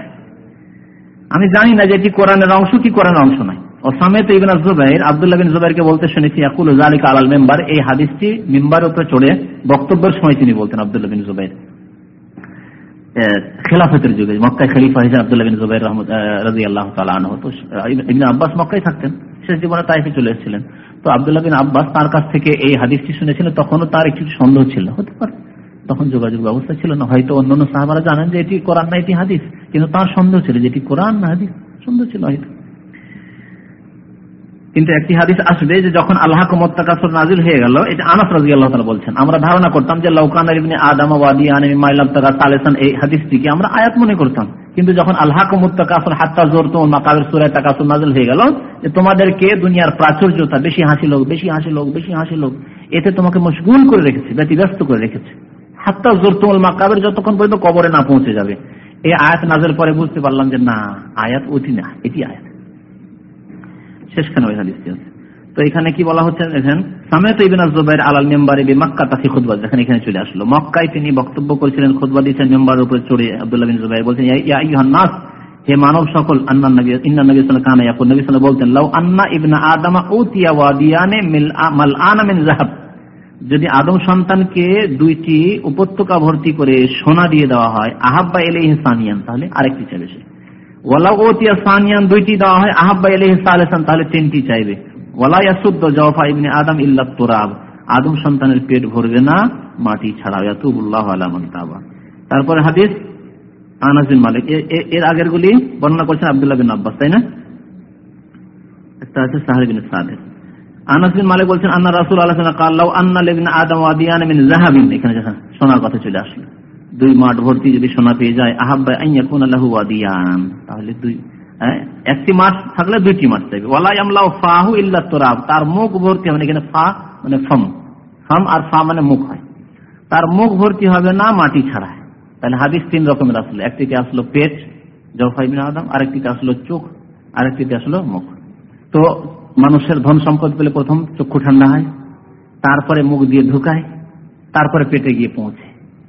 আমি জানি না যে এটি কোরআনের অংশ কি কোরআনের অংশ নয়। ও সামেত ইবিন জুবাইর, আব্দুল্লাহ বিন জুবাইরকে বলতে শুনেছি আকুল আলাল মেম্বার। এই হাদিসটি মেম্বার উপরে চড়ে বক্তব্যের সময় তিনি বলতেন আব্দুল্লাহ বিন জুবাইর। খেলাফতের যুগে, মক্কায় খলিফা হিসেবে আব্দুল্লাহ বিন জুবাই রহমদ রাজি আল্লাহ ইবিন আব্বাস মক্কায় থাকতেন, শেষ জীবনে তাইফে চলে এসেছিলেন। তো আবদুল্লাহ বিন আব্বাস তার কাছ থেকে এই হাদিসটি শুনেছিলেন তখনও তার একটু সন্দেহ ছিল, হতে পারে। তখন যোগাযোগ ব্যবস্থা ছিল না, হয়তো অন্যান্য সাহাবারা জানেন যে এটি কোরআন না, এটি হাদিস। কিন্তু তার সন্দেহ ছিল যে এটি কোরআন না, হাদিস। সন্দেহ ছিল হয়তো। কিন্তু একটি হাদিস আসবে যে যখন আল্লাহ মোত্তাকাসর নাজিল হয়ে গেল, এটা আনাস রাজি আল্লাহ তালা বলছেন। আমরা ধারণা করতাম যে লৌকান আদাম সালেসান, এই হাদিসটিকে আমরা আয়াত মনে করতাম। কিন্তু যখন আল্লাহ মোত্তাকাসর হাত্তা জোর তো মাকাবের সুরায় তাকাসর নাজিল হয়ে গেল, যে তোমাদেরকে দুনিয়ার প্রাচুর্যতা, বেশি হাসি লোক, বেশি হাসি লোক, বেশি হাসি লোক, এতে তোমাকে মশগুল করে রেখেছে, ব্যতিব্যস্ত করে রেখেছে। হাত্তা জোর তোমাল মাকাবের যতক্ষণ পর্যন্ত কবরে না পৌঁছে যাবে, এই আয়াত নাজের পরে বুঝতে পারলাম যে না, আয়াত অতি না, এটি আয়াত। শেষখানে ওই হাদিসটি আছে। তো এখানে কি বলা হচ্ছে দেখেন সামেত ইবিন জুবাইর আলাল মেম্বারে মক্কা তাফি খুদবা যেখানে এখানে চলে আসলো। মক্কায় তিনি বক্তব্য করেছিলেন খুদবা দিয়েছেন মেম্বারের উপরে চড়ে আব্দুল্লাহ বিন জুবাইর বলছেন, ইয়া নাস, হে মানব সকল, আন্না নবী, ইন্না নবী সাল্লাল্লাহু কানা ইয়াকুল। নবী সাল্লাল্লাহু বলতেন, লাউ আন্না ইবনা আদামা উতিয়া ওয়াদিয়ানে মিল মালআনা মিন যাহাব যদি আদম সন্তানকে দুইটি উপত্যকা ভর্তি করে সোনা দিয়ে দেওয়া হয়, আহাব্বা এলাইহি সানিয়ান, তাহলে আরেকটি চাইবে সে। দুইটি দেওয়া হয় তাহলে তিনটি চাইবে। জাওফা ইবনে আদম ইল্লা তুরাব। আদম সন্তানের পেট ভরবে না, মাটি তারপরে হাদিস মালিক। এর আগের গুলি বর্ণনা করছেন আব্দুল্লাহ বিন আব্বাস, তাই না? একটা আছে সাহেব বিন সাদের আনাস বিন মালিক বলছেন, আন্না রাসূল আল্লাহ সাল্লাল্লাহু আলাইহি ওয়াসাল্লাম আন্না আদম ওয়াদিয়ান এখানে সোনার কথা চলে আসলো। দুই মাঠ ভর্তি যদি সোনা পেয়ে যায় আহাব্বা আন ইয়াকুনা লাহু ওয়াদিয়ান। তাহলে দুই হ্যাঁ, একটি মাঠ থাকলে দুইটি মাঠ চাইবে ওয়ালা ইয়ামলাউ ফাহু ইল্লা তুরাব। তার মুখ ভর্তি মানে এখানে ফা মানে ফম। ফম আর ফা মানে মুখ হয়। তার মুখ ভর্তি হবে না মাটি ছাড়া তাহলে হাদিস তিন রকমের আসলো। একটিতে আসলো পেট জফাইবিন আদম আরেকটিতে আসলো চোখ আরেকটিতে আসলো মুখ। তো মানুষের ধন সম্পদ পেলে প্রথম চক্ষু ঠান্ডা হয় তারপরে মুখ দিয়ে ঢুকায় তারপরে পেটে গিয়ে পৌঁছে।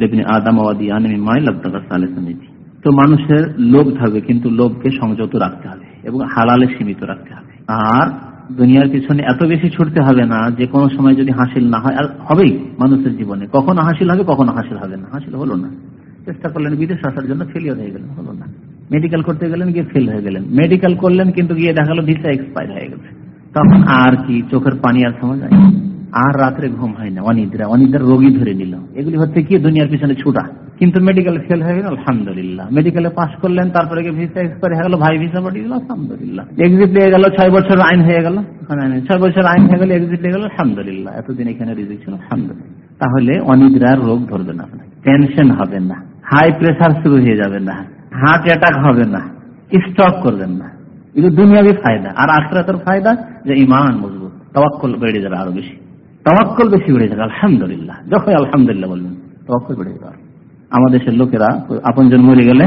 লেবনে আদাম ওয়াদিয়ান মিমাই লাবতাকা সালেসান এটি তো মানুষের লোভ থাকবে, কিন্তু লোভকে সংযত রাখতে হবে এবং হালালে সীমিত রাখতে হবে। আর দুনিয়ার পিছনে এত বেশি ছুটতে হবে না যে কোনো সময় যদি হাসিল না হয়, আর হবেই মানুষের জীবনে। কখনো হাসিল হবে, কখনো হাসিল হবে না। হাসিল হলো না। চেষ্টা করলেন, বিদেশ আসার জন্য ফেলিয়ার হয়ে গেলেন, হলো না। মেডিকেল করতে গেলেন, গিয়ে ফেল হয়ে গেলেন। মেডিকেল করলেন, কিন্তু গিয়ে দেখাল ভিসা এক্সপায়ার হয়ে গেছে। তখন আর কি, চোখের পানি আর সময় যায় আর রাত্রে ঘুম হয় না, অনিদ্রা অনিদ্রা রোগী ধরে নিল। এগুলি হচ্ছে কি, দুনিয়ার পিছনে ছুটা। কিন্তু মেডিকেল ফেল হয়ে গেল, আলহামদুলিল্লাহ। মেডিকেলে পাস করলেন, তারপরে হয়ে গেল, ভাই ভিসা পাঠিয়ে গেল আলহামদুলিল্লাহ। এক্সিট লেগে গেল, ছয় বছর আইন হয়ে গেল ছয় বছর আইন হয়ে গেল এক্সিট লেগে গেল, আলহামদুলিল্লাহ। এতদিন এখানে রিজিক ছিল আলহামদুলিল্লাহ। তাহলে অনিদ্রার রোগ ধরবে না টেনশন হবে না হাই প্রেসার শুরু হয়ে যাবে না হার্ট অ্যাটাক হবে না স্টক করবেন না। এটা দুনিয়াবি ফায়দা, আর আখরাতের ফায়দা যে ইমান মজবুত, তওয়াক্কল বেড়ে যাবে আরও বেশি। তওয়াক্কল বেশি বেড়ে যাবে আলহামদুলিল্লাহ। যখন আলহামদুলিল্লাহ বলবেন, তওয়াক্কল বেড়ে যাবে আমাদের দেশের লোকেরা, আপনজন মরে গেলে,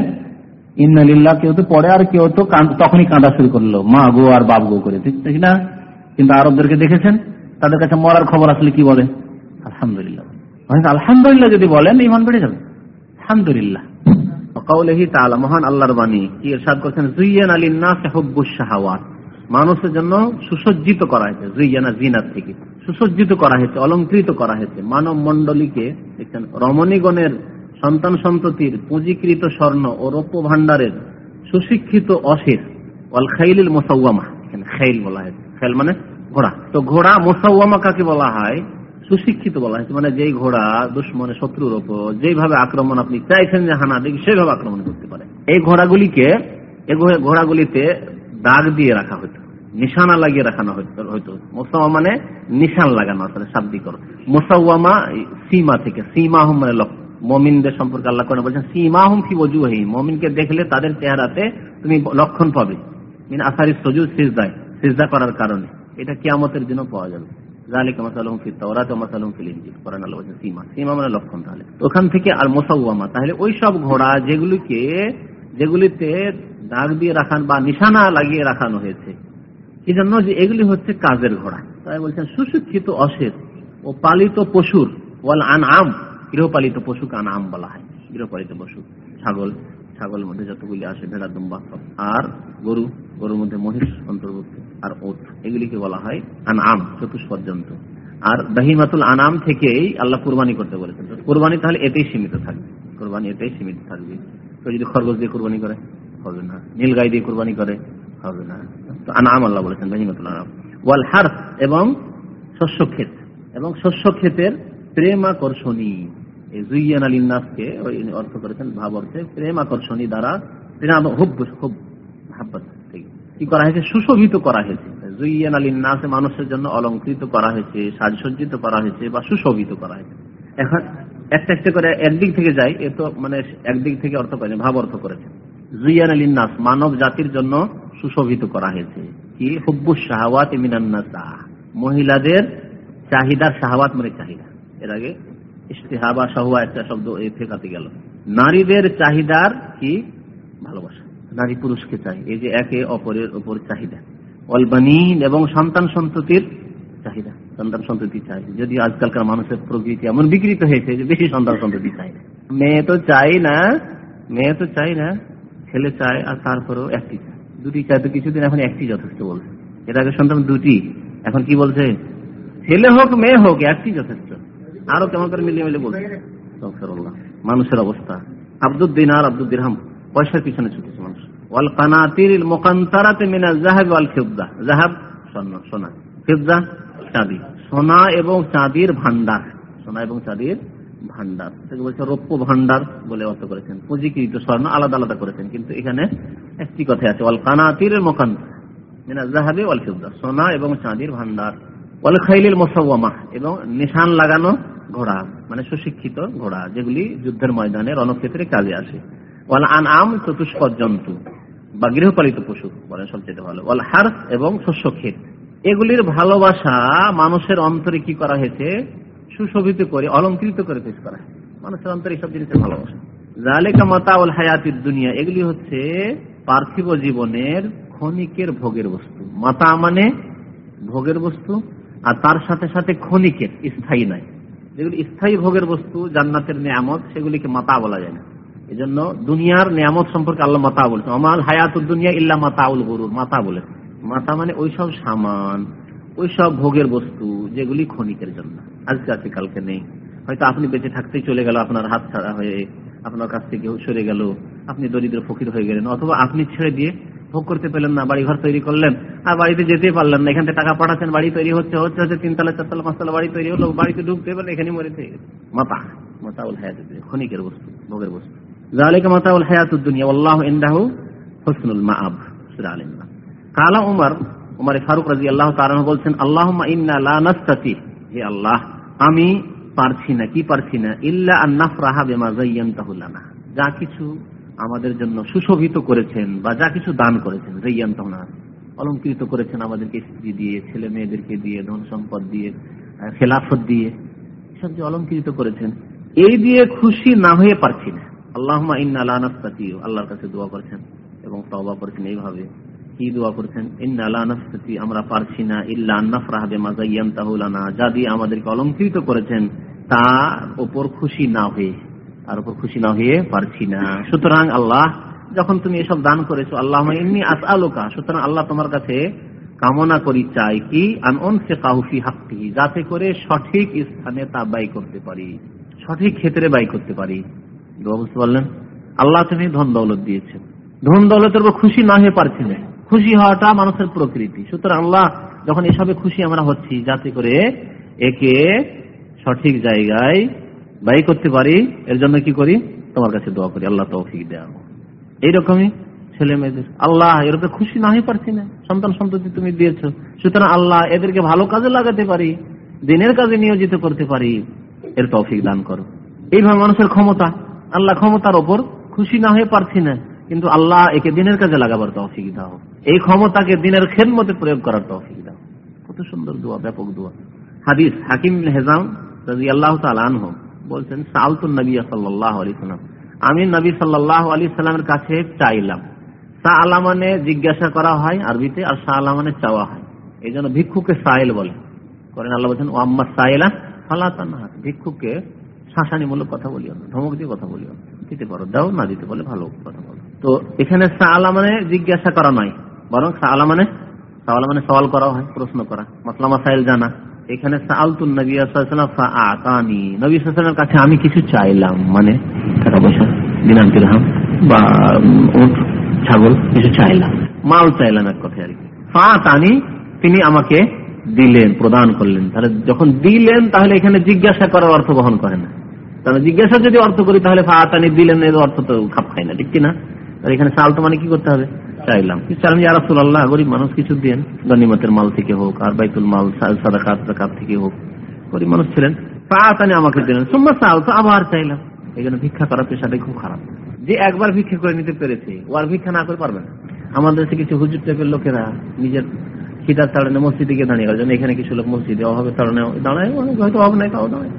ইন্নালিল্লাহ কেউ তো পড়ে আর কেউ তো তখনই কাঁদা শুরু করল, মা গো আর বাপ গো করে। ঠিক না? কিন্তু আরবদেরকে দেখেছেন? তাদের কাছে মরার খবর আসলে কি বলে? আলহামদুলিল্লাহ। আলহামদুলিল্লাহ যদি বলেন ইমান বেড়ে যাবে। আলহামদুলিল্লাহ। মহান আল্লাহর বাণী। কি ইরশাদ করেছেন? জুইয়ান আলিন নাস হুব্বুশ শাহাওয়াত। মানুষের জন্য সুসজ্জিত করা হয়েছে, জুইয়ানা জিনাত থেকে। সুসজ্জিত করা হয়েছে, অলঙ্কৃত করা হয়েছে। মানব মন্ডলীকে দেখছেন, রমণীগণের সন্তান সন্ততির পুঁজিকৃত স্বর্ণ ও রৌপ্য ভান্ডারের সুশিক্ষিত অশেষ, ওয়াল খাইলিল মোসাউমা খেইল বলা হয়েছে। খেল মানে ঘোড়া। তো ঘোড়া মোসাউমা কাকে বলা হয়? সুশিক্ষিত বলা হয়েছে। মানে যেই ঘোড়া দুশ্মনের শত্রুর ওপর যেভাবে আক্রমণ আপনি চাইছেন যে হানা দিক সেইভাবে আক্রমণ করতে পারে। এই ঘোড়াগুলিকে, এই ঘোড়া- ঘোড়াগুলিতে দাগ দিয়ে রাখা হতো। নিশানা লাগিয়ে রাখানো হয়তো মোসাওয়া মানে নিশান লাগানো আসলে শাব্দিক মোসাওয়ামা সীমা থেকে সীমা হুম মানে লক্ষ্য। মমিনদের সম্পর্কে আল্লাহ করে বলছেন সীমা হুম ফি ওজুহি। মমিনকে দেখলে তাদের চেহারাতে তুমি লক্ষণ পাবে। মিন আসারি সজু সিজদায়, সিজদা করার কারণে। এটা কিয়ামতের দিনও পাওয়া যাবে। যেগুলিতে দাগ দিয়ে রাখান বা নিশানা লাগিয়ে রাখানো হয়েছে কি জন্য যে এগুলি হচ্ছে কাজের ঘোড়া। তাই বলছেন, সুশিক্ষিত অশেষ ও পালিত পশুর, ওয়াল আন আম গৃহপালিত পশুকে আন আম বলা হয়, গৃহপালিত পশু, ছাগল, ছাগলের মধ্যে যতগুলি আসে, ভেড়া, দুম্বা। আর গরু, গরুর মধ্যে মহিষ অন্তর্ভুক্ত, আর ওট, এগুলিকে বলা হয় আন আম চতুষ্পদ পর্যন্ত আর দাহিমাতুল আনাম থেকেই আল্লাহ কুরবানি করতে বলেছেন। কোরবানি তাহলে এতেই সীমিত থাকবে, কোরবানি এতেই সীমিত থাকবে। তো যদি খরগোশ দিয়ে কোরবানি করে, হবে না। নীল গাই দিয়ে কুরবানি করে হবে না। বলেছেন ওয়াল এবং শস্য ক্ষেত। এবং শস্য ক্ষেতের প্রেম আকর্ষণী জুইয়ান আলী অর্থ করেছেন ভাব অর্থে প্রেম আকর্ষণী দ্বারা হুব কি করা হয়েছে? সুশোভিত করা হয়েছে। জুইয়ান আলী নাসে মানুষের জন্য অলঙ্কৃত করা হয়েছে, সাজসজ্জিত করা হয়েছে বা সুশোভিত করা হয়েছে। এখন একটা একটা করে একদিক থেকে যাই এ তো মানে একদিক থেকে অর্থ করেন ভাব অর্থ করেছেন জুইয়ান আলিনাস মানব জাতির জন্য সুশোভিত করা হয়েছে। কি? হুব্বু শাহওয়াত মহিলাদের চাহিদার শাহওয়াত মানে চাহিদা। এর আগে ইস্তেহাবা শাহুয়া একটা শব্দ এ ফেকাতে গেল। নারীদের চাহিদার কি? ভালোবাসা। নারী পুরুষকে চাই। এই যে একে অপরের উপর চাহিদা। অলবানীন এবং সন্তান সন্ততির চাহিদা। সন্তান সন্ততি চাই। যদি আজকালকার মানুষের প্রকৃতি এমন বিকৃত হয়েছে যে বেশি সন্তান সন্ততি চাই মেয়ে তো চাই না, মেয়ে তো চাই না, ছেলে চায় আর তারপরেও একটি চায়। দুটি চায় তো কিছুদিন এখন একটি যথেষ্ট বলছে। এর আগে সন্তান দুটি। এখন কি বলছে? ছেলে হোক, মেয়ে হোক, একটি যথেষ্ট। আরও কেমন করে মিলিয়ে মিলিয়ে বলছে মানুষের অবস্থা। আব্দুল দিনার আব্দুল দিরহাম পয়সার পিছনে ছুটেছে মানুষ। ওয়াল কানাতির মোকান্তারাতে মিনা জাহাব ওয়াল ফিদ্দা জাহাব স্বর্ণ, সোনা। ফিদ্দা চাঁদি। সোনা এবং চাঁদির ভান্ডার সোনা এবং চাঁদির ভান্ডার থেকে বলছে রৌপ্য ভান্ডার বলে অর্থ করেছেন। পুঁজিকৃত স্বর্ণ আলাদা আলাদা করেছেন। কিন্তু এখানে একটি কথা আছে, ওয়াল কানাতির মিনা জাহাবে ওয়াল ফিদ্দা সোনা এবং চাঁদির ভান্ডার ওয়াল খাইলিল মোসাওয়ামা, এবং নিশান লাগানো ঘোড়া মানে সুশিক্ষিত ঘোড়া, যেগুলি যুদ্ধের ময়দানে রণক্ষেত্রে কাজে আসে। ওয়াল আন আম চতুষ্পদ জন্তু, বা গৃহপালিত পশু বলেন সবচেয়ে ভালো। ওয়াল হার এবং শস্য ক্ষেত। এগুলির ভালোবাসা মানুষের অন্তরে কি করা হয়েছে? সুশোভিত করে, অলঙ্কৃত করে পেশ করা। মানুষের অন্তরে এইসব জিনিসের ভালোবাসা। জালেকা মাতাউল হায়াতির দুনিয়া, এগুলি হচ্ছে পার্থিব জীবনের ক্ষণিকের ভোগের বস্তু। মাতা মানে ভোগের বস্তু, আর তার সাথে সাথে ক্ষণিকের, স্থায়ী নয়। যেগুলি স্থায়ী ভোগের বস্তু, জান্নাতের নিয়ামত, সেগুলিকে মাতা বলা যায় না। এই জন্য দুনিয়ার নিয়ামত সম্পর্কে আল্লাহ মাতা বলেছে অমাল হায়াতুর দুনিয়া ইল্লা মাতাউল গরুর, মাতা বলে মাতা মানে ওইসব সামান, ওইসব ভোগের বস্তু, যেগুলি ক্ষণিকের জন্য। আজকে আছে কালকে নেই। হয়তো আপনি বেঁচে থাকতেই চলে গেল, আপনার হাত ছাড়া হয়ে, আপনার কাছ থেকে সরে গেল, আপনি দরিদ্র ফকির হয়ে গেলেন, অথবা আপনি ছেড়ে দিয়ে ভোগ করতে পেলেন না বাড়ি ঘর তৈরি করলেন, আর বাড়িতে যেতে পারলেন না, এখান থেকে টাকা পাঠাচ্ছেন বাড়ি তৈরি হচ্ছে হচ্ছে হচ্ছে, তিনতলা, চারতলা, পাঁচতলা বাড়ি তৈরি হলো, বাড়িতে ঢুকতে পারেন এখানে মরে থেকে মাতা, মাতাউল হায়াত ক্ষণিকের বস্তু, ভোগের বস্তু। জালিকা মাতাউল হায়াতুদ দুনিয়া আল্লাহ ইনদাহু হুসনুল মাআব, সূরা কালা উমর উমর ফারুক রাদিয়াল্লাহু তাআলা বলছেন, আল্লাহুম্মা ইন্না লা নাস্তাতি হে আল্লাহ, আমি পারছি না, কি পারছি না? ইল্লা আন নাফরাহা বিমা যায়্যানতাহু যা কিছু আমাদের জন্য সুশোভিত করেছেন বা যা কিছু দান করেছেন যায়্যানতাহু না অলঙ্কৃত করেছেন আমাদেরকে স্ত্রী দিয়ে, ছেলে মেয়েদেরকে দিয়ে, ধন সম্পদ দিয়ে খেলাফত দিয়ে। সব যে অলঙ্কৃত করেছেন, এই দিয়ে খুশি না হয়ে পারছি না। আল্লাহ ইন্না আল্লাহর কাছে দোয়া করেছেন এবং তওবা করেছেন এইভাবে। কি দোয়া করেছেন, ইন্না লা নাস্তাতি আমরা পারছি না যা দিয়ে আমাদেরকে করেছেন খুশি না হয়ে, তার উপর খুশি না হয়ে পারছি না। সুতরাং আল্লাহ, যখন তুমি এসব দান করেছ আল্লাহ এমনি সুতরাং আল্লাহ তোমার কাছে কামনা করি, চাই কি কাহুফি যাতে করে সঠিক স্থানে তা ব্যয় করতে পারি, সঠিক ক্ষেত্রে ব্যয় করতে পারি। বুঝতে পারলেন? আল্লাহ তুমি ধন দৌলত দিয়েছেন। ধন দৌলতের খুশি না হয়ে পারছি না। খুশি হওয়াটা মানুষের প্রকৃতি। সুতরাং আল্লাহ যখন এসবে খুশি আমরা হচ্ছি, যাতে করে একে সঠিক জায়গায় ব্যয় করতে পারি, এর জন্য কি করি? তোমার কাছে দোয়া করি, আল্লাহ তৌফিক দেওয়া এইরকমই ছেলে মেয়েদের। আল্লাহ এর উপরে খুশি না হয়ে পারছি না। সন্তান সন্ততি তুমি দিয়েছ। সুতরাং আল্লাহ, এদেরকে ভালো কাজে লাগাতে পারি, দিনের কাজে নিয়োজিত করতে পারি, এর তৌফিক দান করো। এইভাবে মানুষের ক্ষমতা। আল্লাহ ক্ষমতার ওপর খুশি না হয়ে পারছি না। কিন্তু আল্লাহ একে দিনের কাজে লাগাবার তৌফিক দাও। এই ক্ষমতাকে দিনের খেদমতে প্রয়োগ করার তৌফিক দাও। কত সুন্দর দোয়া, ব্যাপক দোয়া। হাদিস হাকিম হেজাম রাজি আল্লাহ আনহ বলছেন সালতুন নবী সাল্লাহ আলী সাল্লাম। আমি নবী সাল্লাহ আলী সাল্লামের কাছে চাইলাম সা আলা মানে জিজ্ঞাসা করা হয় আরবিতে আর শাহ আলা মানে চাওয়া হয়। এই জন্য ভিক্ষুকে সাহেল বলে। করেন আল্লাহ বলছেন, ও আম্মা সাইলা ফালাতা না ভিক্ষুকে শাসানিমূলক কথা বলিও না, ধমক দিয়ে কথা বলিও দিতে পারো, দাও, না দিতে বলে ভালো কথা বলো। তো এখানে সালা মানে জিজ্ঞাসা করা নয়। বরং সালা মানে সাওয়ালা মানে সওয়াল করা হয়, প্রশ্ন করা। মাসলা মাসাইল জানা। এখানে সালতুন নবী আতানি নবী সাল্লামের কাছে আমি কিছু চাইলাম মানে টাকা পয়সা দিনাম দিরহাম বা উট, ছাগল, কিছু চাইলাম। মাল চাইলাম এক কথায় আর কি। ফাতানি তিনি আমাকে দিলেন, প্রদান করলেন। তাহলে যখন দিলেন, তাহলে এখানে জিজ্ঞাসা করার অর্থ বহন করে না। তাহলে জিজ্ঞাসা যদি অর্থ করি, তাহলে ফাতানি দিলেন, এর অর্থ তো খাপ খায় না, ঠিক কিনা তাহলে এখানে সালতো মানে কি করতে হবে? চাইলাম। চাইলাম যে রাসূলুল্লাহ, গরিব মানুষ কিছু দেন গনিমতের মাল থেকে হোক, আর বাইতুল মাল সাদাকাত, যাকাত থেকে হোক, গরিব মানুষ ছিলেন। ফাতানি আমাকে দিলেন। সুম্মা সালতো, আবার চাইলাম। জন্য ভিক্ষা করার পেশাটাই খুব খারাপ। যে একবার ভিক্ষা করে নিতে পেরেছে, ও আর ভিক্ষা না করে পারবে না। আমাদের দেশে কিছু হুজুর টাইপের লোকেরা নিজের খিদার তাড়ানে মসজিদে গিয়ে দাঁড়িয়ে গেল। এখানে কিছু লোক মসজিদে অভাবে তাড়ানে দাঁড়ায় হয়তো অভাব নাই, তাও দাঁড়ায়।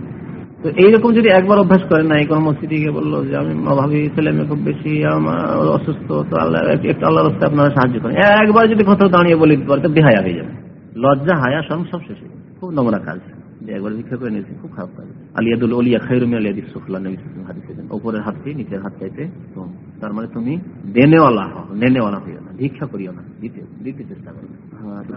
তো এইরকম যদি একবার অভ্যাস করেন না কোন মসজিদে গিয়ে বলল যে, আমি ভাবি, ছেলে মেয়ে খুব বেশি, আমার অসুস্থ, তো আল্লাহ একটু আল্লাহ রাস্তায় আপনারা সাহায্য করেন। একবার যদি কোথাও দাঁড়িয়ে বলে দিতে পারে তো বেহায়া হয়ে যাবে। লজ্জা, হায়া, সব সব শেষে খুব নমরা কাজ। যে একবার ভিক্ষা করে নিয়েছে খুব খারাপ আলিয়াদুল আলিয়াদি সুফলা নবী হাদিস উপরের হাত থেকে নিচের হাত চাইতে তার মানে তুমি দেনেওয়ালা হও নেনেওয়ালা হইও না ভিক্ষা করিও না দিতে দিতে চেষ্টা করো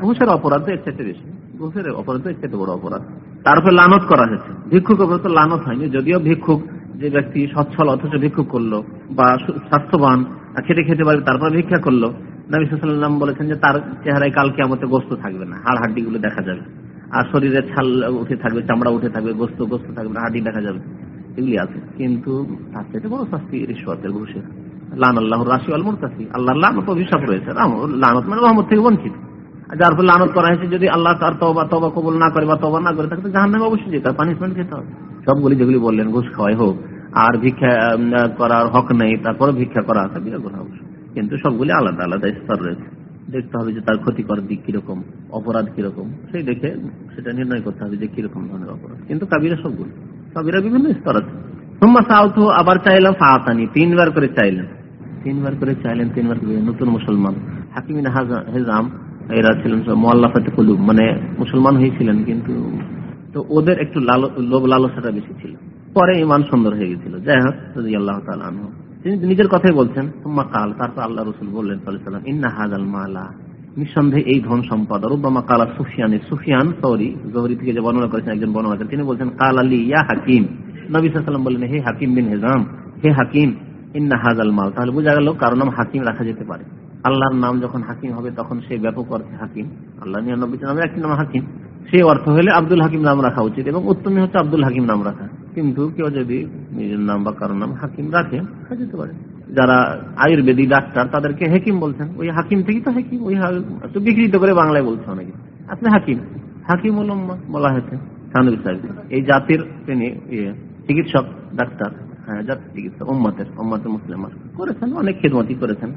ঘুষের অপরাধ তো এর চাইতে বেশি। ঘুষের অপরাধ তো এর চাইতে বড় অপরাধ। তারপর লানত করা হয়েছে। ভিক্ষুক অপরাধ তো লানত হয়নি। যদিও ভিক্ষুক যে ব্যক্তি সচ্ছল অথচ ভিক্ষুক করল বা স্বাস্থ্যবান খেটে খেতে পারে তারপর ভিক্ষা করল নবী সাল্লাম বলেছেন যে তার চেহারায় কালকে আমাদের গোস্ত থাকবে না হাড় হাড্ডি গুলো দেখা যাবে। আর শরীরে ছাল উঠে থাকবে, চামড়া উঠে থাকবে, গোস্ত গোস্ত থাকবে না, হাড্ডি দেখা যাবে, এগুলি আছে। কিন্তু তার চাইতে বড় শাস্তি রিশ্বতের ঘুষের লান আল্লাহ রাশি আল মুরতাসি। আল্লাহ লানত অভিশাপ রয়েছে। লানত মানে রহমত থেকে বঞ্চিত। যার ফলে লানত করা হয়েছে, যদি আল্লাহ তার তবা তবা কবুল না করে বা তবা না করে, তাকে জাহান নামে অবশ্যই যেতে পানিশমেন্ট খেতে হবে। সবগুলি যেগুলি বললেন, ঘুষ খাওয়াই হোক, আর ভিক্ষা করার হক নেই তারপরে ভিক্ষা করা বিরাট কথা অবশ্যই। কিন্তু সবগুলি আলাদা আলাদা স্তর রয়েছে। দেখতে হবে যে তার ক্ষতিকর দিক কীরকম, অপরাধ কীরকম, সেই দেখে সেটা নির্ণয় করতে হবে যে কীরকম ধরনের অপরাধ। কিন্তু কাবিরা সবগুলো কাবিরা বিভিন্ন স্তর আছে। আবার চাইলাম ফাতানি, তিনবার করে চাইলেন। তিনবার করে চাইলেন, তিনবার নতুন মুসলমান। হাকিমিন হেজাম, এরা ছিলেন মোয়াল্লাফাতে মানে মুসলমান হয়েছিলেন কিন্তু তো ওদের একটু লোভ লালসাটা বেশি ছিল। পরে ইমান সুন্দর হয়ে গেছিল। যাই হোক আল্লাহ তালা তিনি নিজের কথাই বলছেন তোমা কাল তারপর আল্লাহ রসুল বললেন সাল্লাম ইন্না হাজাল মালা নিঃসন্দেহে এই ধন সম্পদ রুবামা কালা সুফিয়ানি সুফিয়ান, সৌরি, জহরি থেকে যে বর্ণনা করেছেন একজন বর্ণনা করেন তিনি বলছেন, কাল আলী ইয়া হাকিম নবী সাল্লাম বললেন, হে হাকিম বিন হেজাম হে হাকিম ইন্না হাজাল মাল তাহলে বোঝা গেল কারও নাম হাকিম রাখা যেতে পারে। আল্লাহর নাম যখন হাকিম হবে, তখন সে ব্যাপক অর্থে হাকিম, আল্লাহ নিরানব্বই নামে একটি নাম হাকিম। সেই অর্থ হলে আব্দুল হাকিম নাম রাখা উচিত এবং উত্তমই হচ্ছে আব্দুল হাকিম নাম রাখা। কিন্তু কেউ যদি নিজের নাম বা কারোর নাম হাকিম রাখে যেতে পারে। যারা আয়ুর্বেদিক ডাক্তার, তাদেরকে হেকিম বলছেন। ওই হাকিম থেকে তো হাকিম, ওই বিকৃত করে বাংলায় বলছে অনেকে। আপনি হাকিম। হাকিম উলম্মা বলা হয়েছে সানুল সাহেব। এই জাতির তিনি চিকিৎসক, ডাক্তার হ্যাঁ জাতির চিকিৎসক, উম্মাতের উম্মাতের মুসলিম করেছেন, অনেক খেদমতি করেছেন।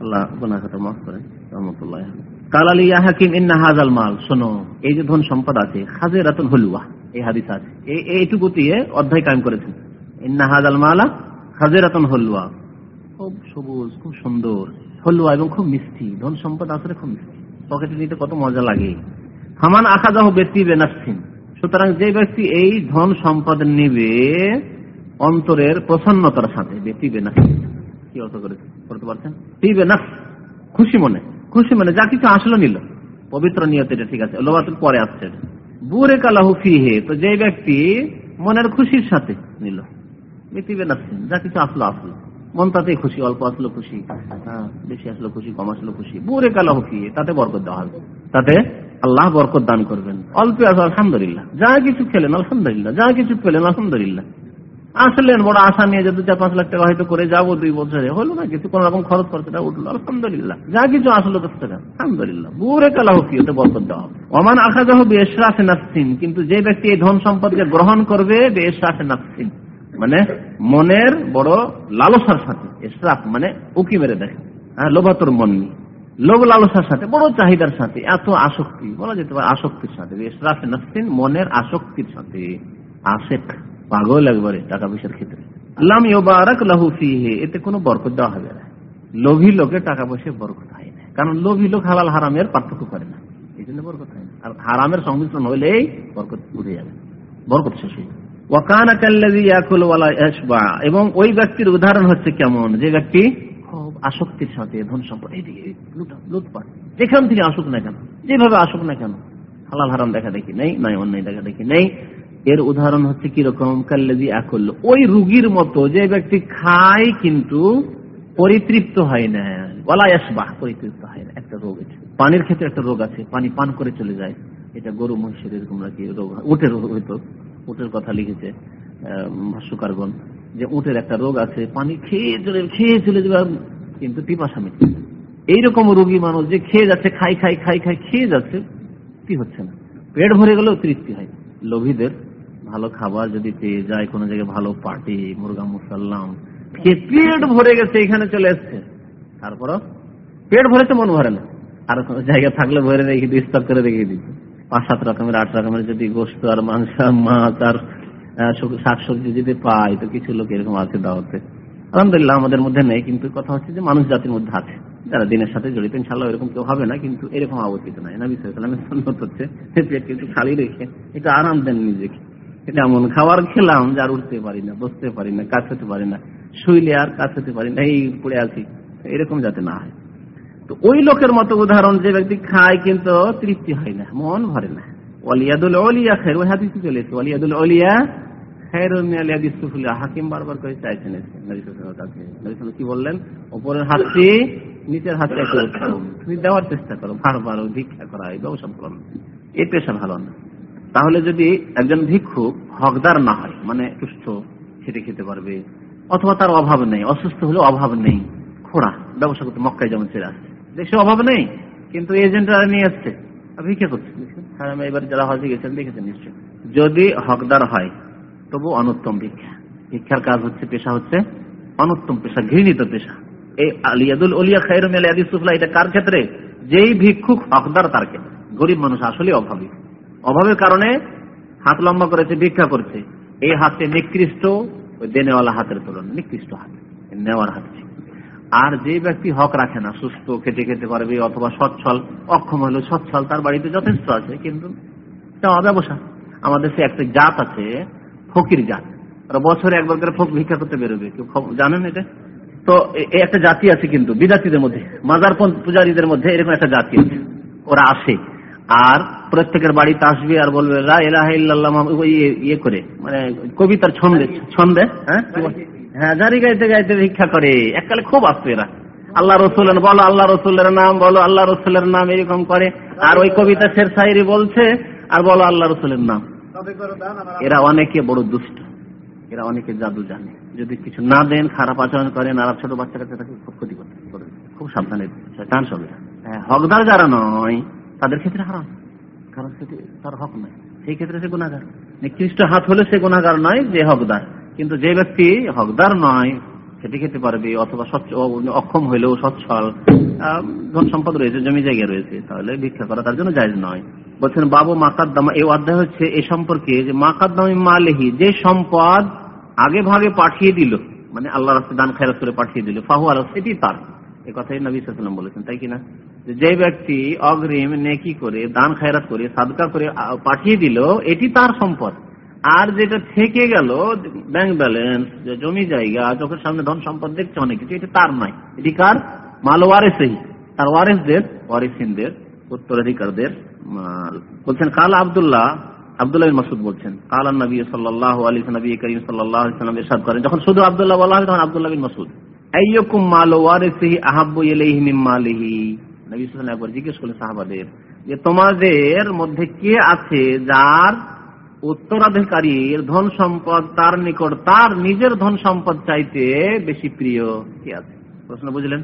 আল্লাহ গুনাহ মাফ করেন। রহমতুল্লাহ কালালি হাকিম ইন্না হাজাল মাল শোনো, এই যে ধন সম্পদ আছে হলুয়া এই হাদিস আছে। এইটুকু দিয়ে অধ্যায় করেছেন। ইন্না হাজাল মালা হলুয়া খুব সবুজ, খুব সুন্দর। হলুয়া এবং খুব মিষ্টি। ধন সম্পদ আসলে খুব মিষ্টি। পকেটে নিতে কত মজা লাগে। হামান আখাজাহ ব্যক্তি বেনাসিন সুতরাং যে ব্যক্তি এই ধন সম্পদ নেবে, অন্তরের প্রসন্নতার সাথে, ব্যক্তি বেনাসিন কি অর্থ করেছে? করতে পারছেন? খুশি মনে। খুশি মনে, যা কিছু আসলো নিল। পবিত্র নিয়ত এটা, ঠিক আছে। লোবাতুর পরে আসছে বুরে কালাহু ফিহে, তো যে ব্যক্তি মনের খুশির সাথে নিল যা কিছু আসলো আসলো। মন তাতে খুশি, অল্প আসলো খুশি হ্যাঁ বেশি আসলো খুশি, কম আসলো খুশি। বুরে কালাহু ফিহে, তাতে বরকত দেওয়া হবে। তাতে আল্লাহ বরকত দান করবেন। অল্প আসো, আলহামদুলিল্লাহ। যা কিছু খেলেন, আলহামদুলিল্লাহ। যা কিছু পেলেন, আলহামদুলিল্লাহ। আসলেন বড় আশা নিয়ে যে দু চার পাঁচ লাখ টাকা হয়তো করে যাব দুই বছরে। হলো না কিছু? কোন রকম খরচ খরচটা উঠল। আলহামদুলিল্লাহ। যা কিছু আসলো দশ টাকা আলহামদুলিল্লাহ। বুরে কালা হকিতে বরকত দেওয়া হবে। অমান আখা যাহ বেশরাফে নাসিন কিন্তু যে ব্যক্তি এই ধন সম্পদকে গ্রহণ করবে বেশরাফে নাসিন মানে মনের বড় লালসার সাথে। এসরাফ মানে উকি মেরে দেখে। হ্যাঁ লোভাতর মন নিয়ে লোভ লালসার সাথে, বড় চাহিদার সাথে। এত আসক্তি। বলা যেতে পারে আসক্তির সাথে। এসরাফে নাসিন মনের আসক্তির সাথে। আশেক। পাগল একবারে টাকা পয়সার ক্ষেত্রে। লাম ইবারাক লাহু ফিহি, এতে কোনো বরকত দেওয়া হবে না। লোভী লোকে টাকা পয়সা বরকত হয় না। কারণ লোভী লোক হালাল হারামের পার্থক্য করে না। এই জন্য বরকত হয় না। আর হারামের সংমিশ্রণ হইলেই বরকত উঠে যাবে। বরকত শেষ হয়ে এবং ওই ব্যক্তির উদাহরণ হচ্ছে কেমন? যে ব্যক্তি খুব আসক্তির সাথে ধন সম্পদ, এইদিকে লুটপাট। যেখান থেকে আসুক না কেন, যেভাবে আসুক না কেন, হালাল হারাম দেখা দেখি নেই, নাই অন্যায় দেখা দেখি নেই। এর উদাহরণ হচ্ছে কীরকম কাল্লাদি একল ওই রুগীর মতো যে ব্যক্তি খায় কিন্তু পরিতৃপ্ত হয় না। বলা আসবাহ পরিতৃপ্ত হয় না। একটা রোগ আছে। পানির ক্ষেত্রে একটা রোগ আছে। পানি পান করে চলে যায়। এটা গরু, মহিষের এরকম নাকি রোগ উটের হইতো উটের কথা লিখেছে ভাষ্যকারগণ, যে উটের একটা রোগ আছে, পানি খেয়ে চলে খেয়ে চলে যাবে, কিন্তু পিপাসা মিটছে এইরকম রোগী মানুষ যে খেয়ে যাচ্ছে খাই খাই খাই খাই খেয়ে যাচ্ছে, কি হচ্ছে না? পেট ভরে গেলেও তৃপ্তি হয় লোভীদের ভালো খাবার যদি পেয়ে যায়, কোনো জায়গায় ভালো পার্টি, মুরগা মুসাল্লাম পেট ভরে গেছে, এখানে চলে এসছে। তারপরও পেট ভরেছে মন ভরে না। আর কোনো জায়গা থাকলে ভরে রেখে দিই স্তর করে রেখে দিচ্ছি। পাঁচ, সাত রকমের, আট রকমের যদি গোস্ত আর মাংস, মাছ আর শাকসবজি যদি পাই, তো কিছু লোক এরকম আছে দাওয়াতে। আলহামদুলিল্লাহ আমাদের মধ্যে নেই, কিন্তু কথা হচ্ছে যে মানুষ জাতির মধ্যে আছে। যারা দিনের সাথে জড়িত ইনশাল্লাহ এরকম কেউ হবে না, কিন্তু এরকম নাই। নবী সাল্লামের সন্ন্যত হচ্ছে, পেট কিন্তু খালি রেখে, একটু আরাম দেন নিজেকে। এটা এমন খাবার খেলাম যার উঠতে পারি না, বসতে পারি না কাজ হতে পারি না, শুইলে আর কাজ হতে পারি না, এই পড়ে আছি। এরকম যাতে না হয়। তো ওই লোকের মতো উদাহরণ যে ব্যক্তি খায় কিন্তু তৃপ্তি হয় না, মন ভরে না। ওয়ালিয়াদুল অলিয়া ওই ওয়ালিয়াদুল অলিয়া হাকিম বারবার করে চাইছেন কি বললেন? ওপরের নিচের একটু তুমি দেওয়ার চেষ্টা করো, বারবার ভিক্ষা করা ব্যবসা করো। এই পেশা ভালো না। তাহলে যদি একজন ভিক্ষুক হকদার না হয় মানে সুস্থ খেতে খেতে পারবে, অথবা তার অভাব নেই, অসুস্থ হলে অভাব নেই, খোড়া, ব্যবসা করতে মক্কায় যেমন ছেড়ে আসছে। দেশে অভাব নেই, কিন্তু এজেন্টরা নিয়ে আসছে। ভিক্ষা করছে এবার যারা হজে গেছেন, দেখেছেন নিশ্চয় যদি হকদার হয় তবু অনুত্তম ভিক্ষা। ভিক্ষার কাজ হচ্ছে পেশা হচ্ছে অনুত্তম পেশা, ঘৃণিত পেশা। এই আলিয়াদুল অলিয়া খাই আদি সুফলা, এটা কার ক্ষেত্রে? যেই ভিক্ষুক হকদার তার ক্ষেত্রে। গরিব মানুষ আসলে অভাবী। অভাবের কারণে হাত লম্বা করেছে, ভিক্ষা করছে। এই হাতে নিকৃষ্ট ওই দেনেওয়ালা হাতের তুলনা নিকৃষ্ট হাত, নেওয়ার হাত আর যে ব্যক্তি হক রাখে না, সুস্থ খেতে খেতে পারবে অথবা সচ্ছল, অক্ষম হলে সচ্ছল, তার বাড়িতে যথেষ্ট আছে, কিন্তু ব্যবসা আমাদের সে একটা জাত আছে, ফকির জাত। বছরে একবার করে ফোক ভিক্ষা করতে বেরোবে, কেউ জানেন এটা? তো একটা জাতি আছে কিন্তু বিদাতিদের মধ্যে, মাজার পূজারীদের মধ্যে এরকম একটা জাতি আছে। ওরা আসে, আর প্রত্যেকের বাড়িতে আসবে আর বলবে রা এলাহ ইয়ে করে মানে কবিতার ছন্দে ছন্দে হ্যাঁ? হ্যাঁ জারি গাইতে গাইতে ভিক্ষা করে। এককালে খুব আসতো এরা। আল্লাহ রসুলের, বলো আল্লাহ রসুলের নাম, বলো আল্লাহ রসুলের নাম, এরকম করে। আর ওই কবিতা শের সাইরি বলছে, আর বলো আল্লাহ রসুলের নাম। এরা অনেকে বড় দুষ্ট। এরা অনেকে জাদু জানে। যদি কিছু না দেন, খারাপ আচরণ করেন, আর ছোট বাচ্চা কাছে তাকে খুব ক্ষতি করতে খুব সাবধানে টান সবে হকদার যারা নয়, তাদের ক্ষেত্রে হারাম। কারণ তার হক নয়। সেই ক্ষেত্রে সে গুণাগার নিকৃষ্ট হাত হলে সে গুণাগার নয়, যে হকদার। কিন্তু যে ব্যক্তি হকদার নয় খেতে খেতে পারবে অথবা অক্ষম হইলেও সচ্ছল ধন সম্পদ রয়েছে, জমি জায়গা রয়েছে, তাহলে ভিক্ষা করা তার জন্য জায়জ নয়। বলছেন, বাবু মাকাদ্দামা এই অধ্যায় হচ্ছে এ সম্পর্কে যে মাকাদ্দামি মালেহি, যে সম্পদ আগে ভাগে পাঠিয়ে দিল মানে আল্লাহ রাস্তা দান খায়রাত করে পাঠিয়ে দিল, ফাহু আল সেটি তার। এ কথাই নবী সাল্লাম বলেছেন, তাই কিনা যে ব্যক্তি অগ্রিম নেকি করে, দান খায়রাত করে, সাদকা করে পাঠিয়ে দিল, এটি তার সম্পদ। আর যেটা থেকে গেল ব্যাংক ব্যালেন্স জমি জায়গা, চোখের সামনে ধন সম্পদ দেখছে অনেক কিছু, এটা তার নয়। এটি কার? মাল ওয়ারেসেই। তার ওয়ারেসদের, ওয়ারিসিনদের, উত্তরাধিকারদের বলছেন, কাল আবদুল্লাহ আবদুল্লাহ মাসুদ বলছেন, কাল নবী সাল্লাহ আলী নবী করিম সাল্লাহ সাল্লাম এরশাদ করেন। যখন শুধু আবদুল্লাহ বলা হয়, তখন আবদুল্লাহ বিন মাসুদ আইয়কুম মাল ওয়ারিসিহি আহাব্বু ইলাইহি মিন মালিহি। একবার জিজ্ঞেস করলেন সাহাবাদের যে তোমাদের মধ্যে কে আছে যার উত্তরাধিকারীর ধন সম্পদ তার নিকট তার নিজের ধন সম্পদ চাইতে বেশি প্রিয় কি আছে? প্রশ্ন বুঝলেন?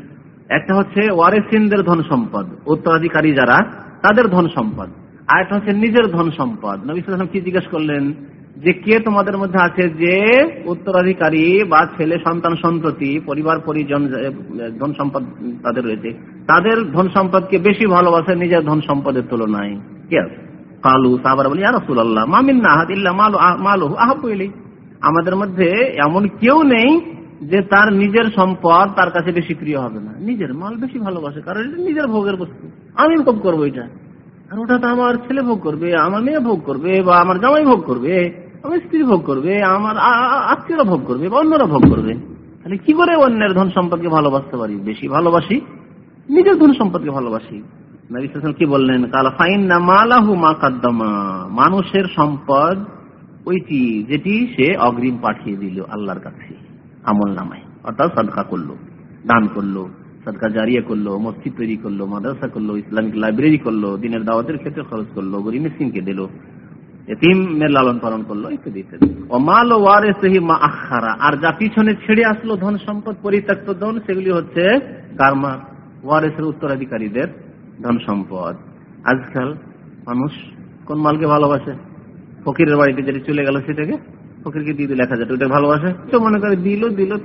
একটা হচ্ছে ওয়ারেসিনদের ধন সম্পদ, উত্তরাধিকারী যারা, তাদের ধন সম্পদ। আর একটা হচ্ছে নিজের ধন সম্পদ। নবী কি জিজ্ঞেস করলেন? যে কে তোমাদের মধ্যে আছে যে উত্তরাধিকারী বা ছেলে, সন্তান সন্ততি পরিবার, পরিজন ধন সম্পদ তাদের রয়েছে। তাদের ধন সম্পদকে বেশি ভালোবাসে নিজের ধন সম্পদের তুলনায়। কে আছে? কালু সাহাবারা বলি রসুল্লাহ মামিন নাহাদ ইল্লা মালু আহাবু আমাদের মধ্যে এমন কেউ নেই যে তার নিজের সম্পদ তার কাছে বেশি প্রিয় হবে না। নিজের মাল বেশি ভালোবাসে, কারণ এটা নিজের ভোগের বস্তু। আমি ভোগ করব এটা। আর ওটা তো আমার ছেলে ভোগ করবে, আমার মেয়ে ভোগ করবে, বা আমার জামাই ভোগ করবে। আমার স্ত্রী ভোগ করবে, আমার আত্মীয়রা ভোগ করবে, বা অন্যরা ভোগ করবে। তাহলে কি করে অন্যের ধন সম্পদকে ভালোবাসতে পারি? বেশি ভালোবাসি? নিজের ধন সম্পদকে ভালোবাসি। কি বললেন? কালা ফাইন না মালাহু মা কাদ্দামা। মানুষের সম্পদ ওইটি, যেটি সে অগ্রিম পাঠিয়ে দিল আল্লাহর কাছে। আমল নামায়। অর্থাৎ সদকা করল, দান করল, সদকা জারিয়া করল, মসজিদ তৈরি করল, মাদ্রাসা করল, ইসলামিক লাইব্রেরি করল, দিনের দাওয়াতের ক্ষেত্রে খরচ করল, গরিব মিসিনকে দিল। এতিমের লালন পালন করল, ইত্যাদি ইত্যাদি। অমাল ওয়ারেসহি মা আখারা আর যা পিছনে ছেড়ে আসলো ধন সম্পদ, পরিত্যক্ত ধন, সেগুলি হচ্ছে কারমা ওয়ারেসের উত্তরাধিকারীদের ধন সম্পদ। আজকাল মানুষ কোন মালকে ভালোবাসে? ফকিরের বাড়িতে যেটা চলে গেল সেটাকে, ফকিরকে দিয়ে দিল এক হাজার ওটা ভালোবাসে? তো মনে করে দিল দিল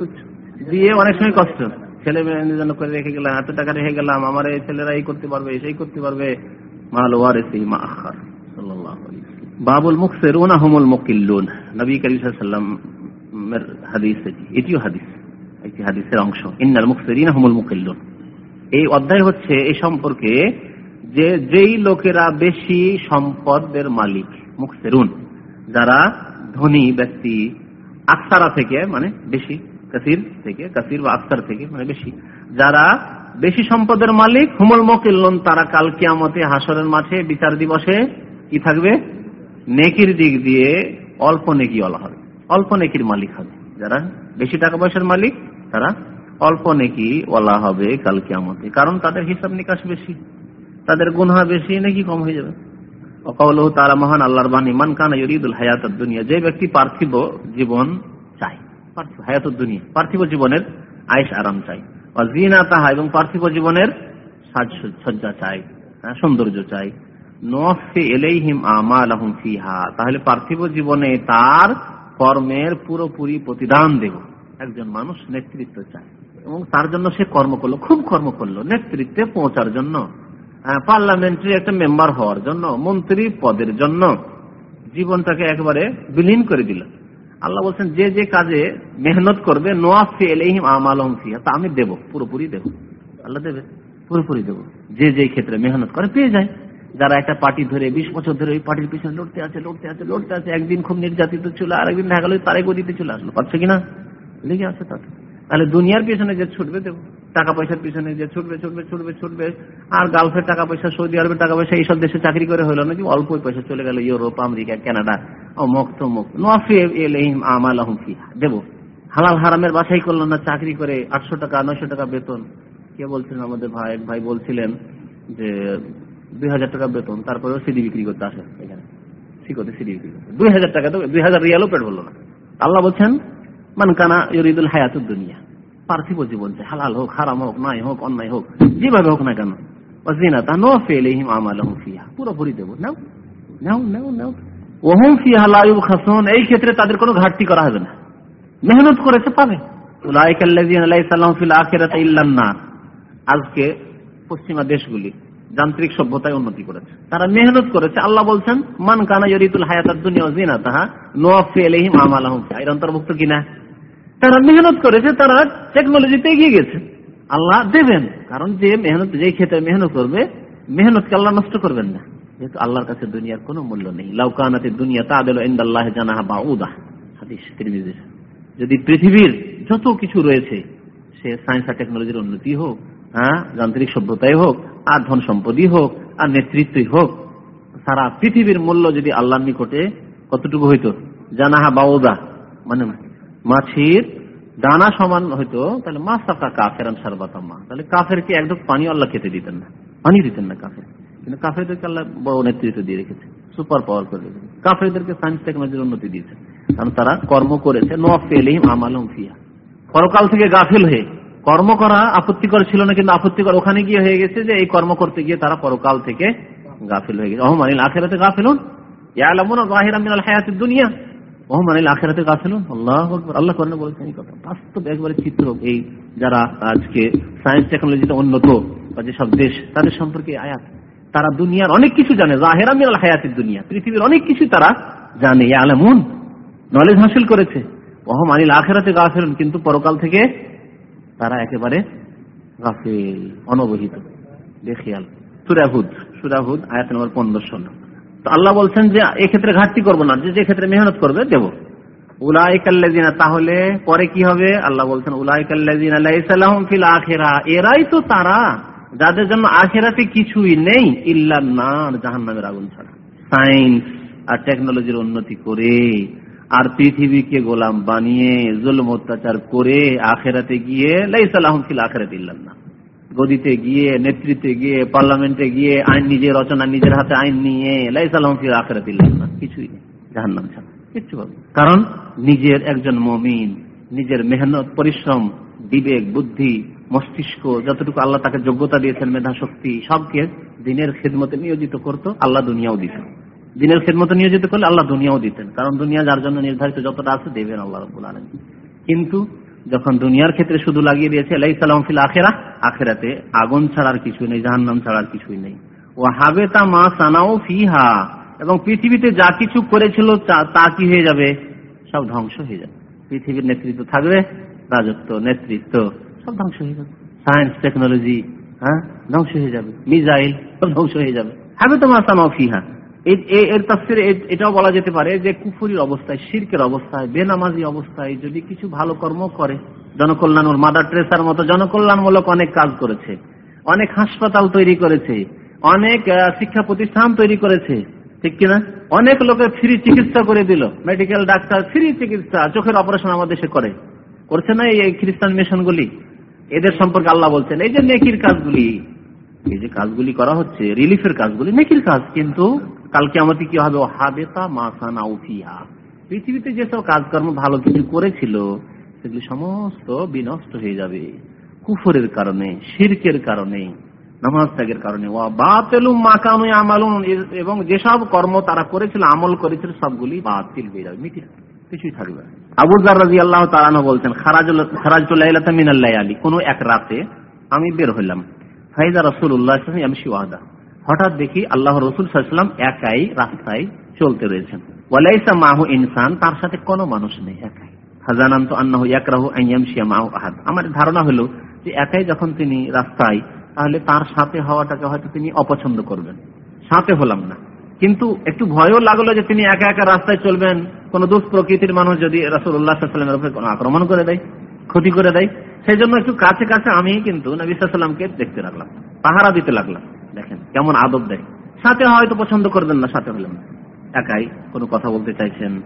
দিয়ে অনেক সময় কষ্ট। ছেলে মেয়েদের জন্য করে রেখে গেলাম, এত টাকা রেখে গেলাম, আমার এই ছেলেরা এই করতে পারবে, সেই করতে পারবে। মাল ওয়ারেসি মা আখার ওয়াসাল্লাম। বাবুল মুখসিরুনা হুমুল মুকিল্লুন। নবী করিম সাল্লামের হাদিস, এটিও হাদিস, একটি হাদিসের অংশ। ইন্নাল মুখসিরিনা হুমুল মুকিল্লুন। এই অধ্যায় হচ্ছে এই সম্পর্কে যে যেই লোকেরা বেশি সম্পদের মালিক মুখসেরুন যারা ধনী ব্যক্তি, আকসারা থেকে মানে বেশি, কাসির থেকে, কাসির বা আকসার থেকে মানে বেশি, যারা বেশি সম্পদের মালিক, হুমল মকিল্লন, তারা কাল কিয়ামতে হাসরের মাঠে বিচার দিবসে কি থাকবে? নেকির দিক দিয়ে অল্প নেকি বলা হবে। অল্প নেকির মালিক হবে। যারা বেশি টাকা পয়সার মালিক তারা অল্প নেকি বলা হবে কাল কিয়ামতে। কারণ তাদের হিসাব নিকাশ বেশি। তাদের গুনহা বেশি নাকি কম হয়ে যাবে। অকাউলহ তারা মহান আল্লাহর বাণী মান কানা ইউরিদুল হায়াত দুনিয়া যে ব্যক্তি পার্থিব জীবন চায়। পার্থিব হায়াত দুনিয়া পার্থিব জীবনের আয়েস আরাম চাই জিনা তাহা এবং পার্থিব জীবনের সাজ সজ্জা চাই হ্যাঁ, সৌন্দর্য চাই আমালাহুম তাহলে পার্থিব জীবনে তার কর্মের পুরোপুরি প্রতিদান দেব। একজন মানুষ নেতৃত্ব চায়। এবং তার জন্য সে কর্ম করল, খুব কর্ম করল নেতৃত্বে পৌঁছার জন্য। পার্লামেন্টারি একটা মেম্বার হওয়ার জন্য, মন্ত্রী পদের জন্য জীবনটাকে একবারে বিলীন করে দিল। আল্লাহ বলছেন, যে যে কাজে মেহনত করবে নোয়াফি এলেহিম আমালম ফিহা, তা আমি দেব, পুরোপুরি দেব। আল্লাহ দেবে, পুরোপুরি দেব। যে যে ক্ষেত্রে মেহনত করে, পেয়ে যায়। যারা একটা পার্টি ধরে, বিশ বছর ধরে ওই পার্টির পিছনে লড়তে আছে লড়তে আছে লড়তে আছে, একদিন খুব নির্যাতিত ছিল, আরেকদিন দেখা গেল তারে গদিতে চলে আসলো। পারছে কিনা? লেগে আছে তাতে। তাহলে দুনিয়ার পিছনে যে ছুটবে দেবো টাকা পয়সার পিছনে যে ছুটবে ছুটবে ছুটবে ছুটবে, আর গালফের টাকা পয়সা, সৌদি আরবের টাকা পয়সা, এইসব দেশে চাকরি করে হলো নাকি? অল্প পয়সা চলে গেল, ইউরোপ, আমেরিকা, কানাডা, অমুক তমুক। নফি আমালাহুম ফিহা। দেবো হালাল হারামের বাছাই করল না চাকরি করে, আটশো টাকা, নয়শো টাকা বেতন। কে বলছিলেন আমাদের ভাই? এক ভাই বলছিলেন যে দুই হাজার টাকা বেতন, তারপরেও সিডি বিক্রি করতে আসে এখানে। সিডি বিক্রি করতে। দুই হাজার টাকা তো, দুই হাজার রিয়ালও পেট না। আল্লাহ বলছেন ইউরিদুল দুনিয়া। পার্থিব জীবন চাই, হালাল হোক, হারাম হোক নাই হোক, অন্যায় হোক, যেভাবে হোক না কেন। জিনা তা নো পুরোপুরি ওহম লাইব এই ক্ষেত্রে তাদের কোনো ঘাটতি করা হবে না। মেহনত করেছে, পাবে। উলাইকাল্লাযিনা লাইসা লাহুম ফিল আখিরাতি ইল্লান নার। আজকে পশ্চিমা দেশগুলি যান্ত্রিক সভ্যতায় উন্নতি করেছে। তারা মেহনত করেছে। আল্লাহ বলছেন, মান কানা ইউরিদুল হায়াতাদ দুনিয়া ওয়া জিনাতাহা নুওয়াফি ইলাইহিম আমালাহুম। এর অন্তর্ভুক্ত কিনা? তারা মেহনত করেছে, তারা টেকনোলজিতে এগিয়ে গেছে। আল্লাহ দেবেন, কারণ যে মেহনত যে ক্ষেত্রে মেহনত করবে, মেহনতকে আল্লাহ নষ্ট করবেন না। যেহেতু আল্লাহর কাছে দুনিয়ার কোনো মূল্য নেই। লাউকানাতে দুনিয়া তা দিল ইন্দাল্লাহ জানাহা বা উদাহ হাদিস যদি পৃথিবীর যত কিছু রয়েছে, সে সায়েন্স আর টেকনোলজির উন্নতি হোক হ্যাঁ? যান্ত্রিক সভ্যতাই হোক, আর ধন সম্পদই হোক, আর নেতৃত্বই হোক, সারা পৃথিবীর মূল্য যদি আল্লাহ নিকটে কতটুকু হইতো? জানাহা বাউদা মানে মাছির দানা সমান হইতো, তাহলে মা সাকা কাফেরান সারবাতাম্মা। তাহলে কাফেরকে এক ঢোক পানি আল্লাহ খেতে দিতেন না। পানি দিতেন না কাফের। কিন্তু কাফেরদেরকে আল্লাহ বড় নেতৃত্ব দিয়ে রেখেছে সুপার পাওয়ার করে রেখেছে। কাফেরদেরকে সায়েন্স টেকনোলজির উন্নতি দিয়েছে। কারণ তারা কর্ম করেছে নফেলিম আমালম ফিয়া পরকাল থেকে গাফিল হয়ে কর্ম করা আপত্তিকর ছিল না, কিন্তু আপত্তিকর ওখানে গিয়ে হয়ে গেছে যে এই কর্ম করতে গিয়ে তারা পরকাল থেকে গাফিল হয়ে গেছে। অহমানিল আখেরাতে আখেরাতে গাফিলুন। আল্লাহু আল্লাহ বলেছেন এই কথা। বাস্তব একবারে চিত্র এই যারা আজকে সায়েন্স টেকনোলজিতে উন্নত বা যেসব দেশ, তাদের সম্পর্কে আয়াত। তারা দুনিয়ার অনেক কিছু জানে। জাহেরা মিনাল হায়াতিদ দুনিয়া। পৃথিবীর অনেক কিছু তারা জানে। ইয়ালামুন। নলেজ হাসিল করেছে। ওহমানিল আখেরাতে গাফিলুন। কিন্তু পরকাল থেকে তারা একেবারে গাফিল, অনবহিত। বেখিয়াল সুরাহুদ সুরাহুদ আয়াত নম্বর পনেরো ষোলো। তো আল্লাহ বলছেন যে এক্ষেত্রে ঘাটতি করব না, যে ক্ষেত্রে মেহনত করবে, দেব। উলাইকাল্লাজিনা তাহলে পরে কি হবে? আল্লাহ বলছেন উলাইকাল্লাজিনা লাইসালাহুম ফিল আখিরা। এরাই তো তারা, যাদের জন্য আখেরাতে কিছুই নেই, ইল্লা নার, জাহান্নামের আগুন ছাড়া। সায়েন্স আর টেকনোলজির উন্নতি করে আর পৃথিবীকে গোলাম বানিয়ে, জুলম, অত্যাচার করে আখেরাতে গিয়ে লাইসালাহম ফিল আখেরাতে ইল্লাল্লাহ। গদিতে গিয়ে, নেতৃত্বে গিয়ে, পার্লামেন্টে গিয়ে, আইন নিজের রচনা নিজের হাতে, আইন নিয়ে লাইসালাহম ফিল আখেরাতে ইল্লাল্লাহ। কিছুই নেই, জাহান্নাম ছাড়া, কিচ্ছু কারণ নিজের একজন মমিন, নিজের মেহনত, পরিশ্রম, বিবেক, বুদ্ধি, মস্তিষ্ক, যতটুকু আল্লাহ তাকে যোগ্যতা দিয়েছেন, মেধা, শক্তি, সবকে দিনের খেদমতে নিয়োজিত করত, আল্লাহ দুনিয়াও দিত। দিনের খেদমতে নিয়োজিত করলে আল্লাহ দুনিয়াও দিতেন। কারণ দুনিয়া যার জন্য নির্ধারিত যতটা আছে দেবেন আল্লাহ রব্বুল আলমী কিন্তু যখন দুনিয়ার ক্ষেত্রে শুধু লাগিয়ে দিয়েছে আলাই সালাম ফিল আখেরা আখেরাতে আগুন ছাড়ার কিছুই নেই, জাহান্নাম ছাড়ার কিছুই নেই। ও হাবেতা মা সানাও ফিহা, এবং পৃথিবীতে যা কিছু করেছিল তা- কি হয়ে যাবে? সব ধ্বংস হয়ে যাবে। পৃথিবীর নেতৃত্ব থাকবে রাজত্ব, নেতৃত্ব, সব ধ্বংস হয়ে যাবে। সায়েন্স টেকনোলজি হ্যাঁ ধ্বংস হয়ে যাবে। মিজাইল সব ধ্বংস হয়ে যাবে। হবে তো মাসামা ফিহা এর তাফসিরে এটাও বলা যেতে পারে যে কুফুরির অবস্থায়, শিরকের অবস্থায়, বেনামাজি অবস্থায় যদি কিছু ভালো কর্ম করে, জনকল্যাণ মাদার ট্রেসার মতো জনকল্যাণমূলক অনেক কাজ করেছে, অনেক হাসপাতাল তৈরি করেছে, অনেক শিক্ষা প্রতিষ্ঠান তৈরি করেছে, ঠিক কিনা? অনেক লোকের ফ্রি চিকিৎসা করে দিল, মেডিকেল ডাক্তার, ফ্রি চিকিৎসা, চোখের অপারেশন আমাদের দেশে করে। করছে না এই খ্রিস্টান মিশনগুলি? এদের সম্পর্কে আল্লাহ বলছেন, এই যে নেকির কাজগুলি এই যে কাজগুলি করা হচ্ছে রিলিফের কাজগুলি নেকির কাজ কিন্তু কালকে আমাদের কি হবে? হাবেতা মাসানা উফিয়া পৃথিবীতে যেসব কাজকর্ম ভালো কিছু করেছিল সেগুলি সমস্ত বিনষ্ট হয়ে যাবে। কুফরের কারণে শিরকের কারণে নামাজ ত্যাগের কারণে। বাতিলুম মাকানু আমালুন এবং যেসব কর্ম তারা করেছিল আমল করেছিল সবগুলি বাতিল হয়ে যাবে। মিটি যাবে, কিছুই থাকবে। আবু জার রাদিয়াল্লাহু তাআলা আনহু বলছেন খারাজুল খারাজতুল লাইলাতা মিনাল লায়ালি কোন এক রাতে আমি বের হইলাম। ফাইদা আলাইহি ওয়াসাল্লাম ওয়াদা হঠাৎ দেখি আল্লাহ রসুল সাল্লাম একাই রাস্তায় চলতে রয়েছেন। ওয়ালাইসা মাহু ইনসান, তার সাথে কোনো মানুষ নেই একাই। হাজানান্ত আইয়ামশিয়া মাহু আহাদ। আমার ধারণা হলো যে একাই যখন তিনি রাস্তায়, তাহলে তার সাথে হওয়াটাকে হয়তো তিনি অপছন্দ করবেন। সাথে হলাম না। কিন্তু একটু ভয়ও লাগল যে তিনি একা একা রাস্তায় চলবেন। কোন দুষ্প্রকৃতির মানুষ যদি রাসুল্লাহ সাল্লামের উপরে কোনো আক্রমণ করে দেয়, ক্ষতি করে দেয় সেই জন্য একটু কাছে কাছে আমি কিন্তু নবী সাল্লামকে দেখতে লাগলাম, পাহারা দিতে লাগলাম। দেখেন, কেমন আদব দেয়। সাথে হয়তো পছন্দ করবেন না, সাথে হলেন একাই কোনো কথা বলতে চাইছেন,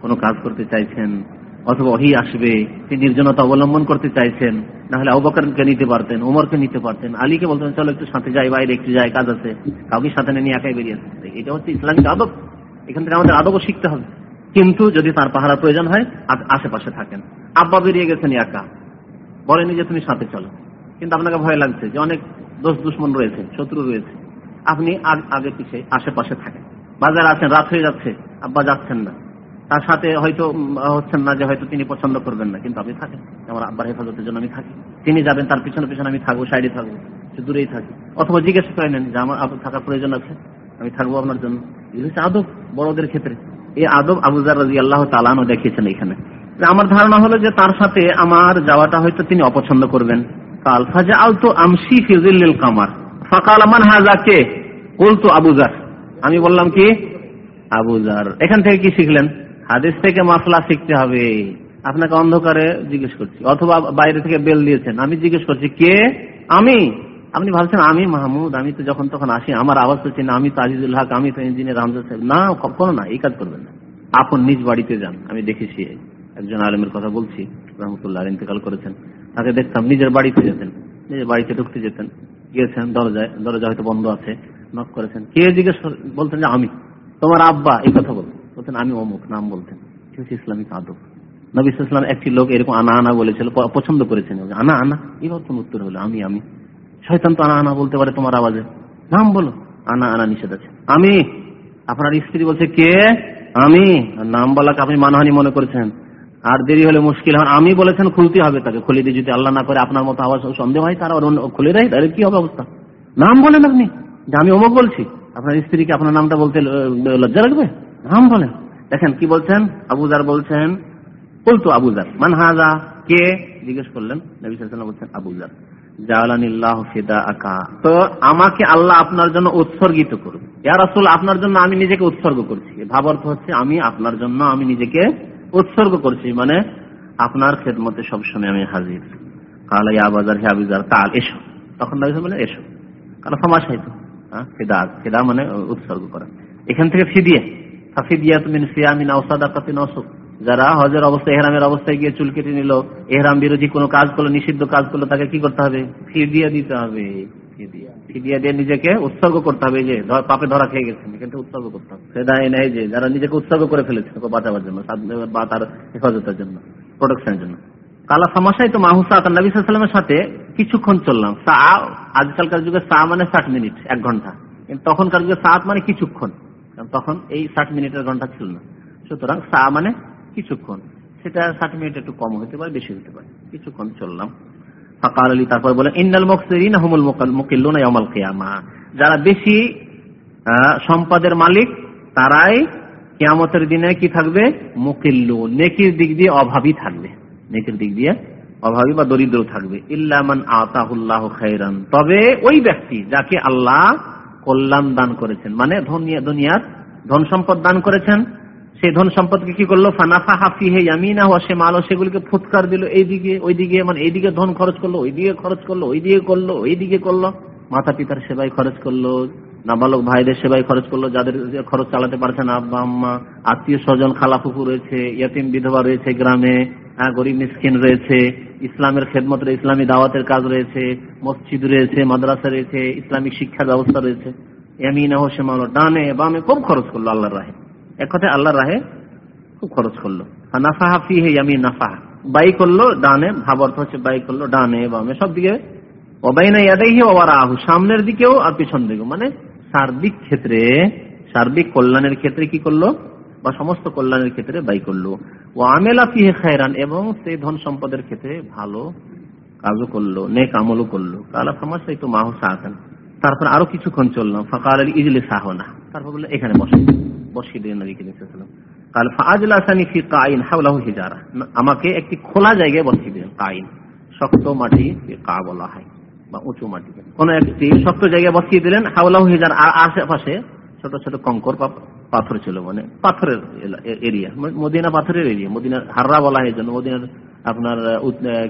কোনো কাজ করতে চাইছেন, অথবা ওহি আসবে, তিনি নির্জনতা অবলম্বন করতে চাইছেন না হলে অবকারকে নিতে পারতেন ওমরকে নিতে পারতেন, আলীকে বলতেন, চলো একটু সাথে যাই, বাইরে একটু যাই, কাজ আছে। কাউকে সাথে নিয়ে একাই বেরিয়ে আসতে। এটা হচ্ছে ইসলামিক আদব। এখান থেকে আমাদের আদবও শিখতে হবে। কিন্তু যদি তার পাহারা প্রয়োজন হয় আশেপাশে থাকেন। আব্বা বেরিয়ে গেছেন একা। বলেনি যে তুমি সাথে চলো। কিন্তু আপনাকে ভয় লাগছে যে অনেক দোষ দুশ্মন রয়েছে, শত্রু রয়েছে। আপনি আগ- পিছিয়ে আশেপাশে থাকেন। বাজার আছেন, রাত হয়ে যাচ্ছে, আব্বা যাচ্ছেন না। তার সাথে হয়তো হচ্ছেন না যে হয়তো তিনি পছন্দ করবেন না, কিন্তু আপনি থাকেন। আমার আব্বার হেফাজতের জন্য আমি থাকি। তিনি যাবেন, তার পিছনে পিছনে আমি থাকব, সাইডে থাকব দূরেই থাকি। অথবা জিজ্ঞেস করে নেন যে আমার থাকার প্রয়োজন আছে, আমি থাকব আপনার জন্য। এগুলো হচ্ছে আদব বড়দের ক্ষেত্রে। এই আদব আবুজার রাজি আল্লাহ তালানো দেখিয়েছেন এখানে। আমার ধারণা হলো যে তার সাথে আমার যাওয়াটা হয়তো তিনি অপছন্দ করবেন। কাল ফাজা আল তো আমসি ফিজিল কামার। ফাকাল আমান হাজা কে? বলতো আবুজার আমি বললাম কি? আবুজার এখান থেকে কি শিখলেন? হাদিস থেকে মাসলা শিখতে হবে। আপনাকে অন্ধকারে জিজ্ঞেস করছি। অথবা বাইরে থেকে বেল দিয়েছেন। আমি জিজ্ঞেস করছি, কে? আমি। আপনি ভাবছেন, আমি মাহমুদ? আমি তো যখন তখন আসি, আমার আওয়াজ তো চেনে আমি তো আজিজুল হক, আমি তো ইঞ্জিনিয়ার হামজা সাহেব। না, কখনো না, এই কাজ করবেন না। আপন নিজ বাড়িতে যান, আমি দেখেছি। একজন আলমের কথা বলছি, রহমতুল্লাহ ইন্তেকাল করেছেন। তাকে দেখতাম, নিজের বাড়িতে যেতেন, নিজের বাড়িতে ঢুকতে যেতেন। গিয়েছেন দরজায় দরজা হয়তো বন্ধ আছে নক করেছেন। কে জিজ্ঞেস বলতেন যে আমি, তোমার আব্বা, এই কথা বলতেন। বলতেন, আমি অমুক, নাম বলতেন। ইসলামিক আদব। নবী ইসলাম একটি লোক এরকম আনা আনা বলেছিল পছন্দ করেছেন। আনা আনা? এবার কোন উত্তর হলো, আমি আমি। শয়তান তো আনা আনা বলতে পারে তোমার আওয়াজে। নাম বলো, আনা আনা নিষেধ আছে। আমি? আপনার স্ত্রী বলছে, কে? আমি। নাম বলাকে আপনি মানহানি মনে করেছেন। আর দেরি হলে মুশকিল হয়। আমি বলেছেন খুলতে হবে তাকে। খুলে দিয়ে যদি আল্লাহ না করে, আপনার মতো আওয়াজ সন্দেহ হয়, তারা খুলে দেয়, তাহলে কি হবে অবস্থা? নাম বলেন আপনি। যে আমি অমুক বলছি। আপনার স্ত্রীকে আপনার নামটা বলতে লজ্জা লাগবে? নাম বলেন। দেখেন, কি বলছেন? আবুজার বলছেন বলতো আবুজার মান হাজা, কে? জিজ্ঞেস করলেন, নবী বলছেন আবুজার জালানিল্লাহ ফিদা আকা তো আমাকে আল্লাহ আপনার জন্য উৎসর্গিত করুন ইয়া রাসূল, আপনার জন্য আমি নিজেকে উৎসর্গ করছি। ভাব অর্থ হচ্ছে, আমি আপনার জন্য আমি নিজেকে উৎসর্গ করছি মানে আপনার খেদমতে সবসময় আমি হাজির। কালা ইয়া হে আবুজার কাল এসো। তখন নবী ওয়াসাল্লাম এসো। কারণ সমাসাইতো হ্যাঁ ফিদা ফিদা মানে উৎসর্গ করা। এখান থেকে ফিদিয়ে। তুমি এহরামের অবস্থায় গিয়ে চুল কেটে বিরোধী কোনো কাজ করল, নিষিদ্ধ কাজ করল, তাকে কি করতে হবে? ফিদিয়া দিতে হবে। ফিদিয়া দিয়ে নিজেকে উৎসর্গ করতে হবে যে পাপে ধরা খেয়ে গেছেন থেকে উৎসর্গ করতে হবে। সেটা নেই যে, যারা নিজেকে উৎসর্গ করে ফেলেছে বাঁচাবার জন্য বা তার হেফাজতের জন্য প্রোটেকশনের জন্য। কালা সমস্যায় তো মাহুসা নবী সাল্লামের সাথে কিছুক্ষণ চললাম। সা, আজকালকার যুগে সা মানে ষাট মিনিট, এক ঘণ্টা। কিন্তু তখনকার যুগে সাত মানে কিছুক্ষণ। কারণ তখন এই ষাট মিনিটের ঘণ্টা ছিল না। সুতরাং সা মানে কিছুক্ষণ। সেটা ষাট মিনিট একটু কম হতে পারে, বেশি হতে পারে। কিছুক্ষণ চললাম। ফাকার আলী তারপর বলেন ইন্নাল মুকসিরিন হুমুল মুকিল্লুনা ইয়াউমাল কিয়ামা। যারা বেশি সম্পদের মালিক, তারাই কিয়ামতের দিনে কি থাকবে? মুকিল্লু নেকির দিক দিয়ে অভাবী থাকবে। নেকির দিক দিয়ে অভাবী বা দরিদ্র থাকবে। ইল্লামান আতাহুল্লাহ খাইরান তবে ওই ব্যক্তি যাকে আল্লাহ কল্যাণ দান করেছেন মানে ধনিয়া- দুনিয়ার ধন সম্পদ দান করেছেন সেই ধন সম্পদকে কি করল? ফানাফা হাফি হে ইয়ামিনা হওয়া সে মালো সেগুলিকে ফুৎকার দিল এইদিকে ওইদিকে মানে এইদিকে ধন খরচ করল ওইদিকে খরচ করল ওইদিকে করল ওইদিকে করল। মাতা পিতার সেবায় খরচ করল নাবালক ভাইদের সেবায় খরচ করল যাদের খরচ চালাতে পারছে না আব্বা আম্মা আত্মীয় স্বজন খালা ফুফু রয়েছে ইয়াতিম বিধবা রয়েছে গ্রামে হ্যাঁ, গরিব মিসকিন রয়েছে ইসলামের খেদমত ইসলামী দাওয়াতের কাজ রয়েছে মসজিদ রয়েছে মাদ্রাসা রয়েছে ইসলামিক শিক্ষার ব্যবস্থা রয়েছে। এমিনা হোসে মালো ডানে বামে খুব খরচ করল আল্লাহর রাহে। এক কথায় আল্লাহর রাহে খুব খরচ করল। নাফাহা ফি হে ইয়ামি নাফাহা। বাই করল ডানে, ভাব অর্থ হচ্ছে বাই করল ডানে, বামে, সব দিকে। অবাইনা ওয়ারা আহু সামনের দিকেও আর পিছন দিকেও মানে সার্বিক ক্ষেত্রে, সার্বিক কল্যাণের ক্ষেত্রে কি করল? বা সমস্ত কল্যাণের ক্ষেত্রে বাই করল। ও আমেলা ফিহে খায়রান, এবং সেই ধন সম্পদের ক্ষেত্রে ভালো কাজও করল, নেক আমলও করল। কালা ফামাস এই তো মাহ সাহান তারপর আরও কিছুক্ষণ চললাম ফাকার আলী ইজলে সাহনা। তারপর বলল, এখানে বসে। বসিয়ে দিলেন নবী হাওলাহু হিজারা। আমাকে একটি খোলা জায়গায় বসিয়ে দিলেন, কাইন। শক্ত মাটি কা বলা হয়, বা উঁচু মাটিকে কোন একটি শক্ত জায়গায় বসিয়ে দিলেন, হাওলাহু হিজার, আর আশেপাশে ছোট ছোট কঙ্কর পাথর ছিল মানে পাথরের এরিয়া মদিনা পাথরের এরিয়া, মদিনার হাররা বলা হয় জন্য মদিনার আপনার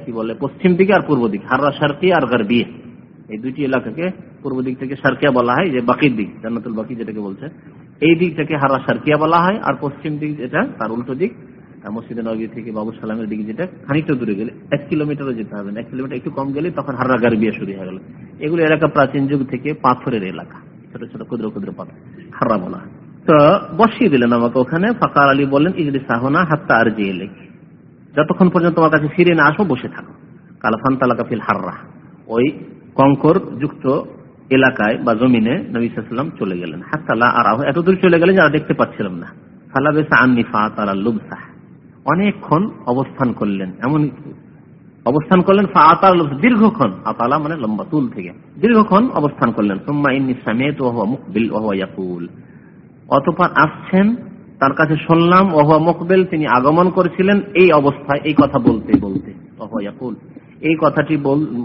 কি বলে, পশ্চিম দিকে আর পূর্ব দিকে, হাররা শারকি আর গারবিয়া। এই দুইটি এলাকাকে পূর্ব দিক থেকে সার্কিয়া বলা হয়, যে বাকির দিক, জান্নাতুল বাকি যেটাকে বলছে। এই দিক থেকে হাররা সার্কিয়া বলা হয়, আর পশ্চিম দিক যেটা, তার উল্টো দিক মসজিদে নবী থেকে বাবু সালামের দিকে যেটা, খানিকটা দূরে গেলে, এক কিলোমিটারও যেতে হবে এক কিলোমিটার একটু কম গেলে তখন হাররা গারবিয়া শুরু হয়ে গেল। এগুলো এলাকা প্রাচীন যুগ থেকে পাথরের এলাকা, ছোট ছোট ক্ষুদ্র ক্ষুদ্র পাথর, হাররা বলা হয়। তো বসিয়ে দিলেন আমাকে ওখানে, ফাকার আলী বললেন, ইজলি সাহনা হাত্তা আর যে এলে যতক্ষণ পর্যন্ত তোমার কাছে ফিরে না আসো, বসে থাকো। কালাফান তালাকা ফিল হাররা। ওই কঙ্কর যুক্ত এলাকায় বা জমিনে নবী চলে গেলেন। হাত্তালা আর এত দূর চলে গেলেন যারা দেখতে পাচ্ছিলাম না। ফালাবেসা আন্নি ফা তালা লুবসাহ। অনেকক্ষণ অবস্থান করলেন। এমন অবস্থান করলেন দীর্ঘক্ষণ, আতালা মানে লম্বা তুল থেকে। দীর্ঘক্ষণ অবস্থান করলেন। অতপর আসছেন, তার কাছে শুনলাম ওহুয়া মুকবেল, তিনি আগমন করেছিলেন। এই অবস্থায়, এই কথা বলতে বলতে ওহুয়া ইয়াকুল। এই কথাটি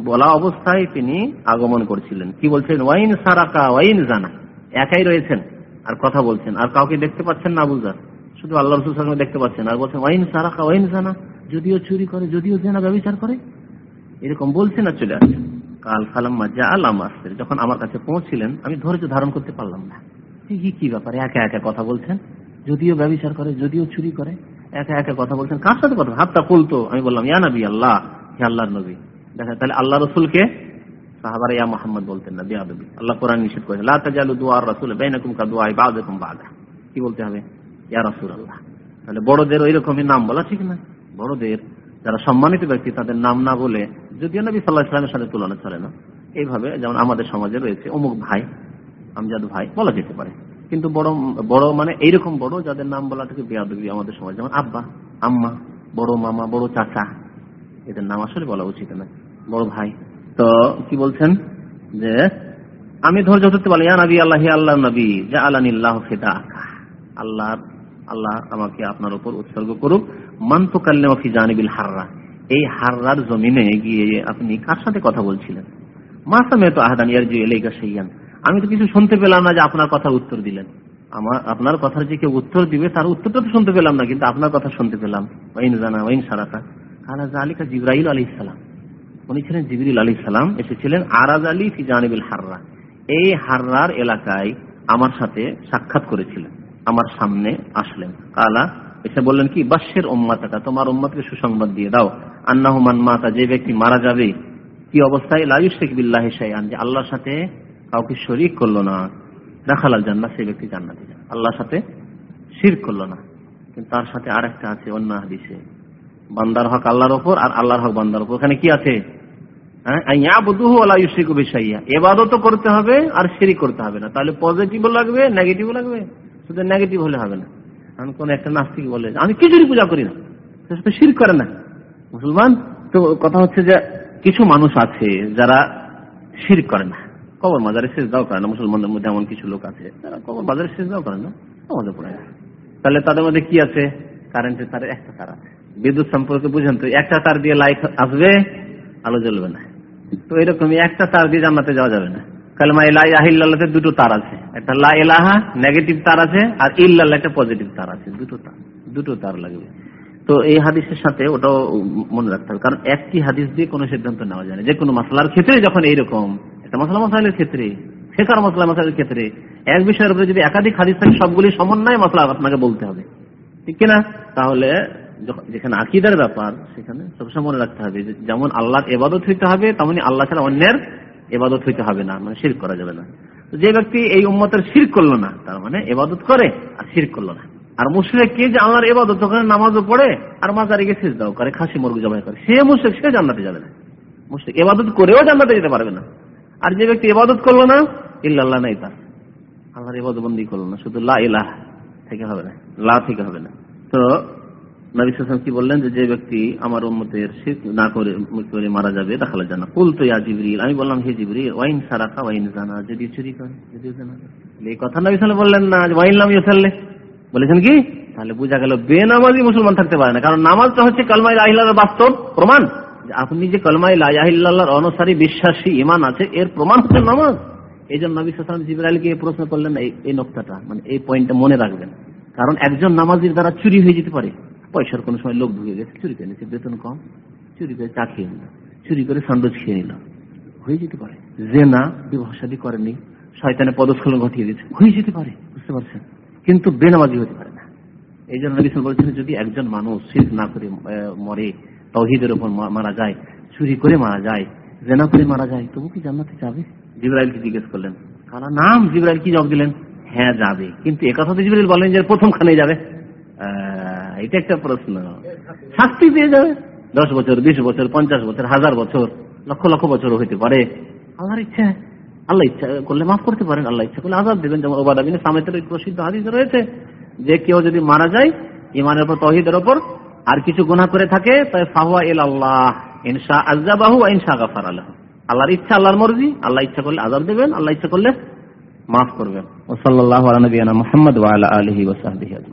বলা অবস্থায় তিনি আগমন করছিলেন। কি বলছেন? ওয়াইন সারাকা, ওয়াইন জানা। একাই রয়েছেন আর কথা বলছেন। আর কাউকে দেখতে পাচ্ছেন না বুঝার শুধু আল্লাহ রসুল সাল্লাম দেখতে পাচ্ছেন। আর বলছেন, ওয়াইন সারাকা, ওয়াইন জানা। যদিও চুরি করে, যদিও জেনা ব্যবচার করে। এরকম বলছেন আর চলে আসছেন। কাল ফালাম মাজা আল্লাহ আসছেন যখন আমার কাছে পৌঁছিলেন, আমি ধৈর্য ধারণ করতে পারলাম না। কি কি ব্যাপারে? একা একা কথা বলছেন? যদিও ব্যবচার করে, যদিও চুরি করে, একা একা কথা বলছেন? কার সাথে কথা হাতটা খুলতো আমি বললাম, ইয়া নবী আল্লাহ। হে আল্লাহর নবী। দেখা তাহলে আল্লাহ রসুলকে সাহাবারা ইয়া মোহাম্মদ বলতেন না বিয়া নবী আল্লাহ কোরআন নিষেধ করেছে, লা তাজালু দুআর রাসূল বাইনাকুম কা দুআ বা'দা। কি বলতে হবে? ইয়া রাসূলুল্লাহ। তাহলে বড়দের ওই রকমই নাম বলা ঠিক না। বড়দের যারা সম্মানিত ব্যক্তি, তাদের নাম না বলে যদিও নবী সাল্লাহ ইসলামের সাথে তুলনা চলে না। এইভাবে যেমন আমাদের সমাজে রয়েছে, অমুক ভাই, আমজাদ ভাই, বলা যেতে পারে। কিন্তু বড় বড় মানে এইরকম বড় যাদের নাম বলা বলাটাকে বেয়াদবি আমাদের সমাজ। যেমন আব্বা, আম্মা, বড় মামা, বড় চাচা এদের নাম আসলে বলা উচিত না। বড় ভাই, তো কি বলছেন? যে, আমি ধৈর্য ধরতে পারি ইয়া নবী, আল্লাহ আল্লাহ নবী যা আল্লাহ ফেদা আল্লাহ আল্লাহ আমাকে আপনার উপর উৎসর্গ করুক। মান তো কাল্লেমা ফি জানিবিল হাররা। এই হাররার জমিনে গিয়ে আপনি কার সাথে কথা বলছিলেন? মাসামে তো আহাদান ইয়ার ইয়ারজি এলাইকা সেইয়ান আমি তো কিছু শুনতে পেলাম না যে আপনার কথার উত্তর দিলেন। আমার, আপনার কথার যে কেউ উত্তর দিবে, তার উত্তরটা তো শুনতে পেলাম না, কিন্তু আপনার কথা শুনতে পেলাম। ওয়াইন জানা ওয়াইন সারাকা। আমার সাথে সাক্ষাৎ করেছিলেন, আমার সামনে আসলেন। কালা, এসে বললেন কি বাস্যের উম্মাতাকা, তোমার সুসংবাদ দিয়ে দাও। আন্নাহুমান মাতা, যে ব্যক্তি মারা যাবে, কি অবস্থায়? লায়ুশেখ বিল্লাহ যে আল্লাহর সাথে কাউকে শরিক করল না। দেখালাল জান্নাত সেই ব্যক্তি জান্নাতে আল্লাহর সাথে শির করল না। কিন্তু তার সাথে আরেকটা আছে, অন্য হাদিসে। বান্দার হক আল্লাহর ওপর আর আল্লাহর হক বান্দার ওপর ওখানে কি আছে? এবাদত করতে হবে আর শিরিক করতে হবে না। তাহলে পজিটিভ লাগবে নেগেটিভ লাগবে? শুধু নেগেটিভ হলে হবে না। আমি কোন একটা নাস্তিক বলে, আমি কিছুরই পূজা করি না। সে শির করে না। মুসলমান, তো কথা হচ্ছে যে কিছু মানুষ আছে যারা শির করে না। কবর মাজারে শেষ দাও করে না। মুসলমানদের মধ্যে এমন কিছু লোক আছে যারা কবর বাজারে শেষ দাও করে না না। তাহলে তাদের মধ্যে কি আছে? কারেন্টের তার একটা তার আছে। বিদ্যুৎ সম্পর্কে বুঝেন তো, একটা তার দিয়ে লাইট আসবে, আলো জ্বলবে না। তো এরকমই একটা তার দিয়ে জান্নাতে যাওয়া যাবে না। কালমা ইলাহ দুটো তার আছে। একটা লা ইলাহা নেগেটিভ তার আছে, আর ইল্লাল্লাহ একটা পজিটিভ তার আছে। দুটো তার দুটো তার লাগবে। তো এই হাদিসের সাথে ওটাও মনে রাখতে হবে, কারণ একটি হাদিস দিয়ে কোনো সিদ্ধান্ত নেওয়া যায় না। যে কোনো মশলার ক্ষেত্রে যখন এইরকম, একটা মশলা মশাইলের ক্ষেত্রে শেখার মশলা মশাইলের ক্ষেত্রে, এক বিষয়ের উপরে যদি একাধিক হাদিস থাকে, সবগুলি সমন্বয় মশলা আপনাকে বলতে হবে। ঠিক কিনা? তাহলে যখন- আকিদার ব্যাপার, সেখানে সবসময় মনে রাখতে হবে যেমন আল্লাহর এবাদত হইতে হবে, তেমনি আল্লাহ ছাড়া অন্যের এবাদত হইতে হবে না মানে শির করা যাবে না। যে ব্যক্তি এই উম্মতের শির করল না, তার মানে এবাদত করে আর শির করল না। আর মুশরিক কে যে আল্লাহর এবাদত, ওখানে নামাজও পড়ে আর মাজারে গিয়ে শেষ দাও করে, খাসি মুরগ জবাই করে। সে মুশরিক, সে জান্নাতে যাবে না। মুশরিক এবাদত করেও জান্নাতে যেতে পারবে না। আর যে ব্যক্তি এবাদত করল না, ইল্লাল্লাহ নাই তার। আল্লাহর ইবাদত বন্দি করল না, শুধু লা ইলাহ থেকে হবে না, লা থেকে হবে না। তো নবী কি বললেন যে ব্যক্তি আমার না করে করে মারা যাবে জানা কুল তো ইয়া জিবরিল। আমি বললাম, হে জিবরিল, ওয়াইন সারাকা, ওয়াইন জানা, যদি চুরি করে, যদি জানা এই কথা নবী বললেন না, ওয়াইন বলেছেন কি? তাহলে বোঝা গেল বেনামাজি মুসলমান থাকতে পারে না, কারণ হচ্ছে কালমাই লাহিল্লাহর বাস্তব প্রমাণ। আপনি যে কলমাই লাহিল্লাহর অনুসারী, বিশ্বাসী ইমান আছে, এর প্রমাণ হচ্ছে নামাজ। এই জন্য নবী সাল্লাল্লাহু জিবরাইলকে এই প্রশ্ন করলেন এই এই মানে এই পয়েন্টটা মনে রাখবেন। কারণ একজন নামাজির দ্বারা চুরি হয়ে যেতে পারে। পয়সার কোনো সময় লোক ঢুকে গেছে, চুরি করে বেতন কম, চুরি করে চা খেয়ে নিল, চুরি করে সান্ডোজ খেয়ে নিল। হয়ে যেতে পারে। যে না বিবাহসাদী করেনি শয়তানে পদস্খলন ঘটিয়ে দিচ্ছে হয়ে যেতে পারে, বুঝতে পারছেন? কিন্তু বেনামাজি হতে পারে না। এই জন্য বলছেন, যদি একজন মানুষ শিরক না করে মরে তহিদের উপর মা- মারা যায়, চুরি করে মারা যায়, জেনা করে মারা যায়, তবু কি জান্নাতে যাবে? জিব্রাইলকে জিজ্ঞেস করলেন, কালা? নাম জিব্রাইল কি জবাব দিলেন? হ্যাঁ যাবে। কিন্তু একথা তো জিব্রাইল বলেন যে প্রথমখানে যাবে। এটা একটা প্রশ্ন। শাস্তি দিয়ে যাবে। দশ বছর, বিশ বছর, পঞ্চাশ বছর, হাজার বছর, লক্ষ লক্ষ বছর হইতে পারে। আল্লাহর ইচ্ছা। আল্লাহ ইচ্ছা করলে মাফ করতে পারেন। আল্লাহ ইচ্ছা করলে আজাদ দেবেন। যেমন ওবাদাবিন সামেতের প্রসিদ্ধ হাদিস রয়েছে যে কেউ যদি মারা যায় ইমানের উপর তহিদের উপর আর কিছু গুনাহ করে থাকে তাই ফাহুয়া ইল আল্লাহ ইনশা আজাবাহু ইনশা গাফার আল্লাহ আল্লাহর ইচ্ছা, আল্লাহর মর্জি। আল্লাহ ইচ্ছা করলে আজাব দেবেন। আল্লাহ ইচ্ছা করলে মাফ করবেন। ও সাল্লাল্লাহু আলা নবিয়ানা মুহাম্মদ ওয়া আলা আলিহি ওয়া সাহবিহি আজমাইন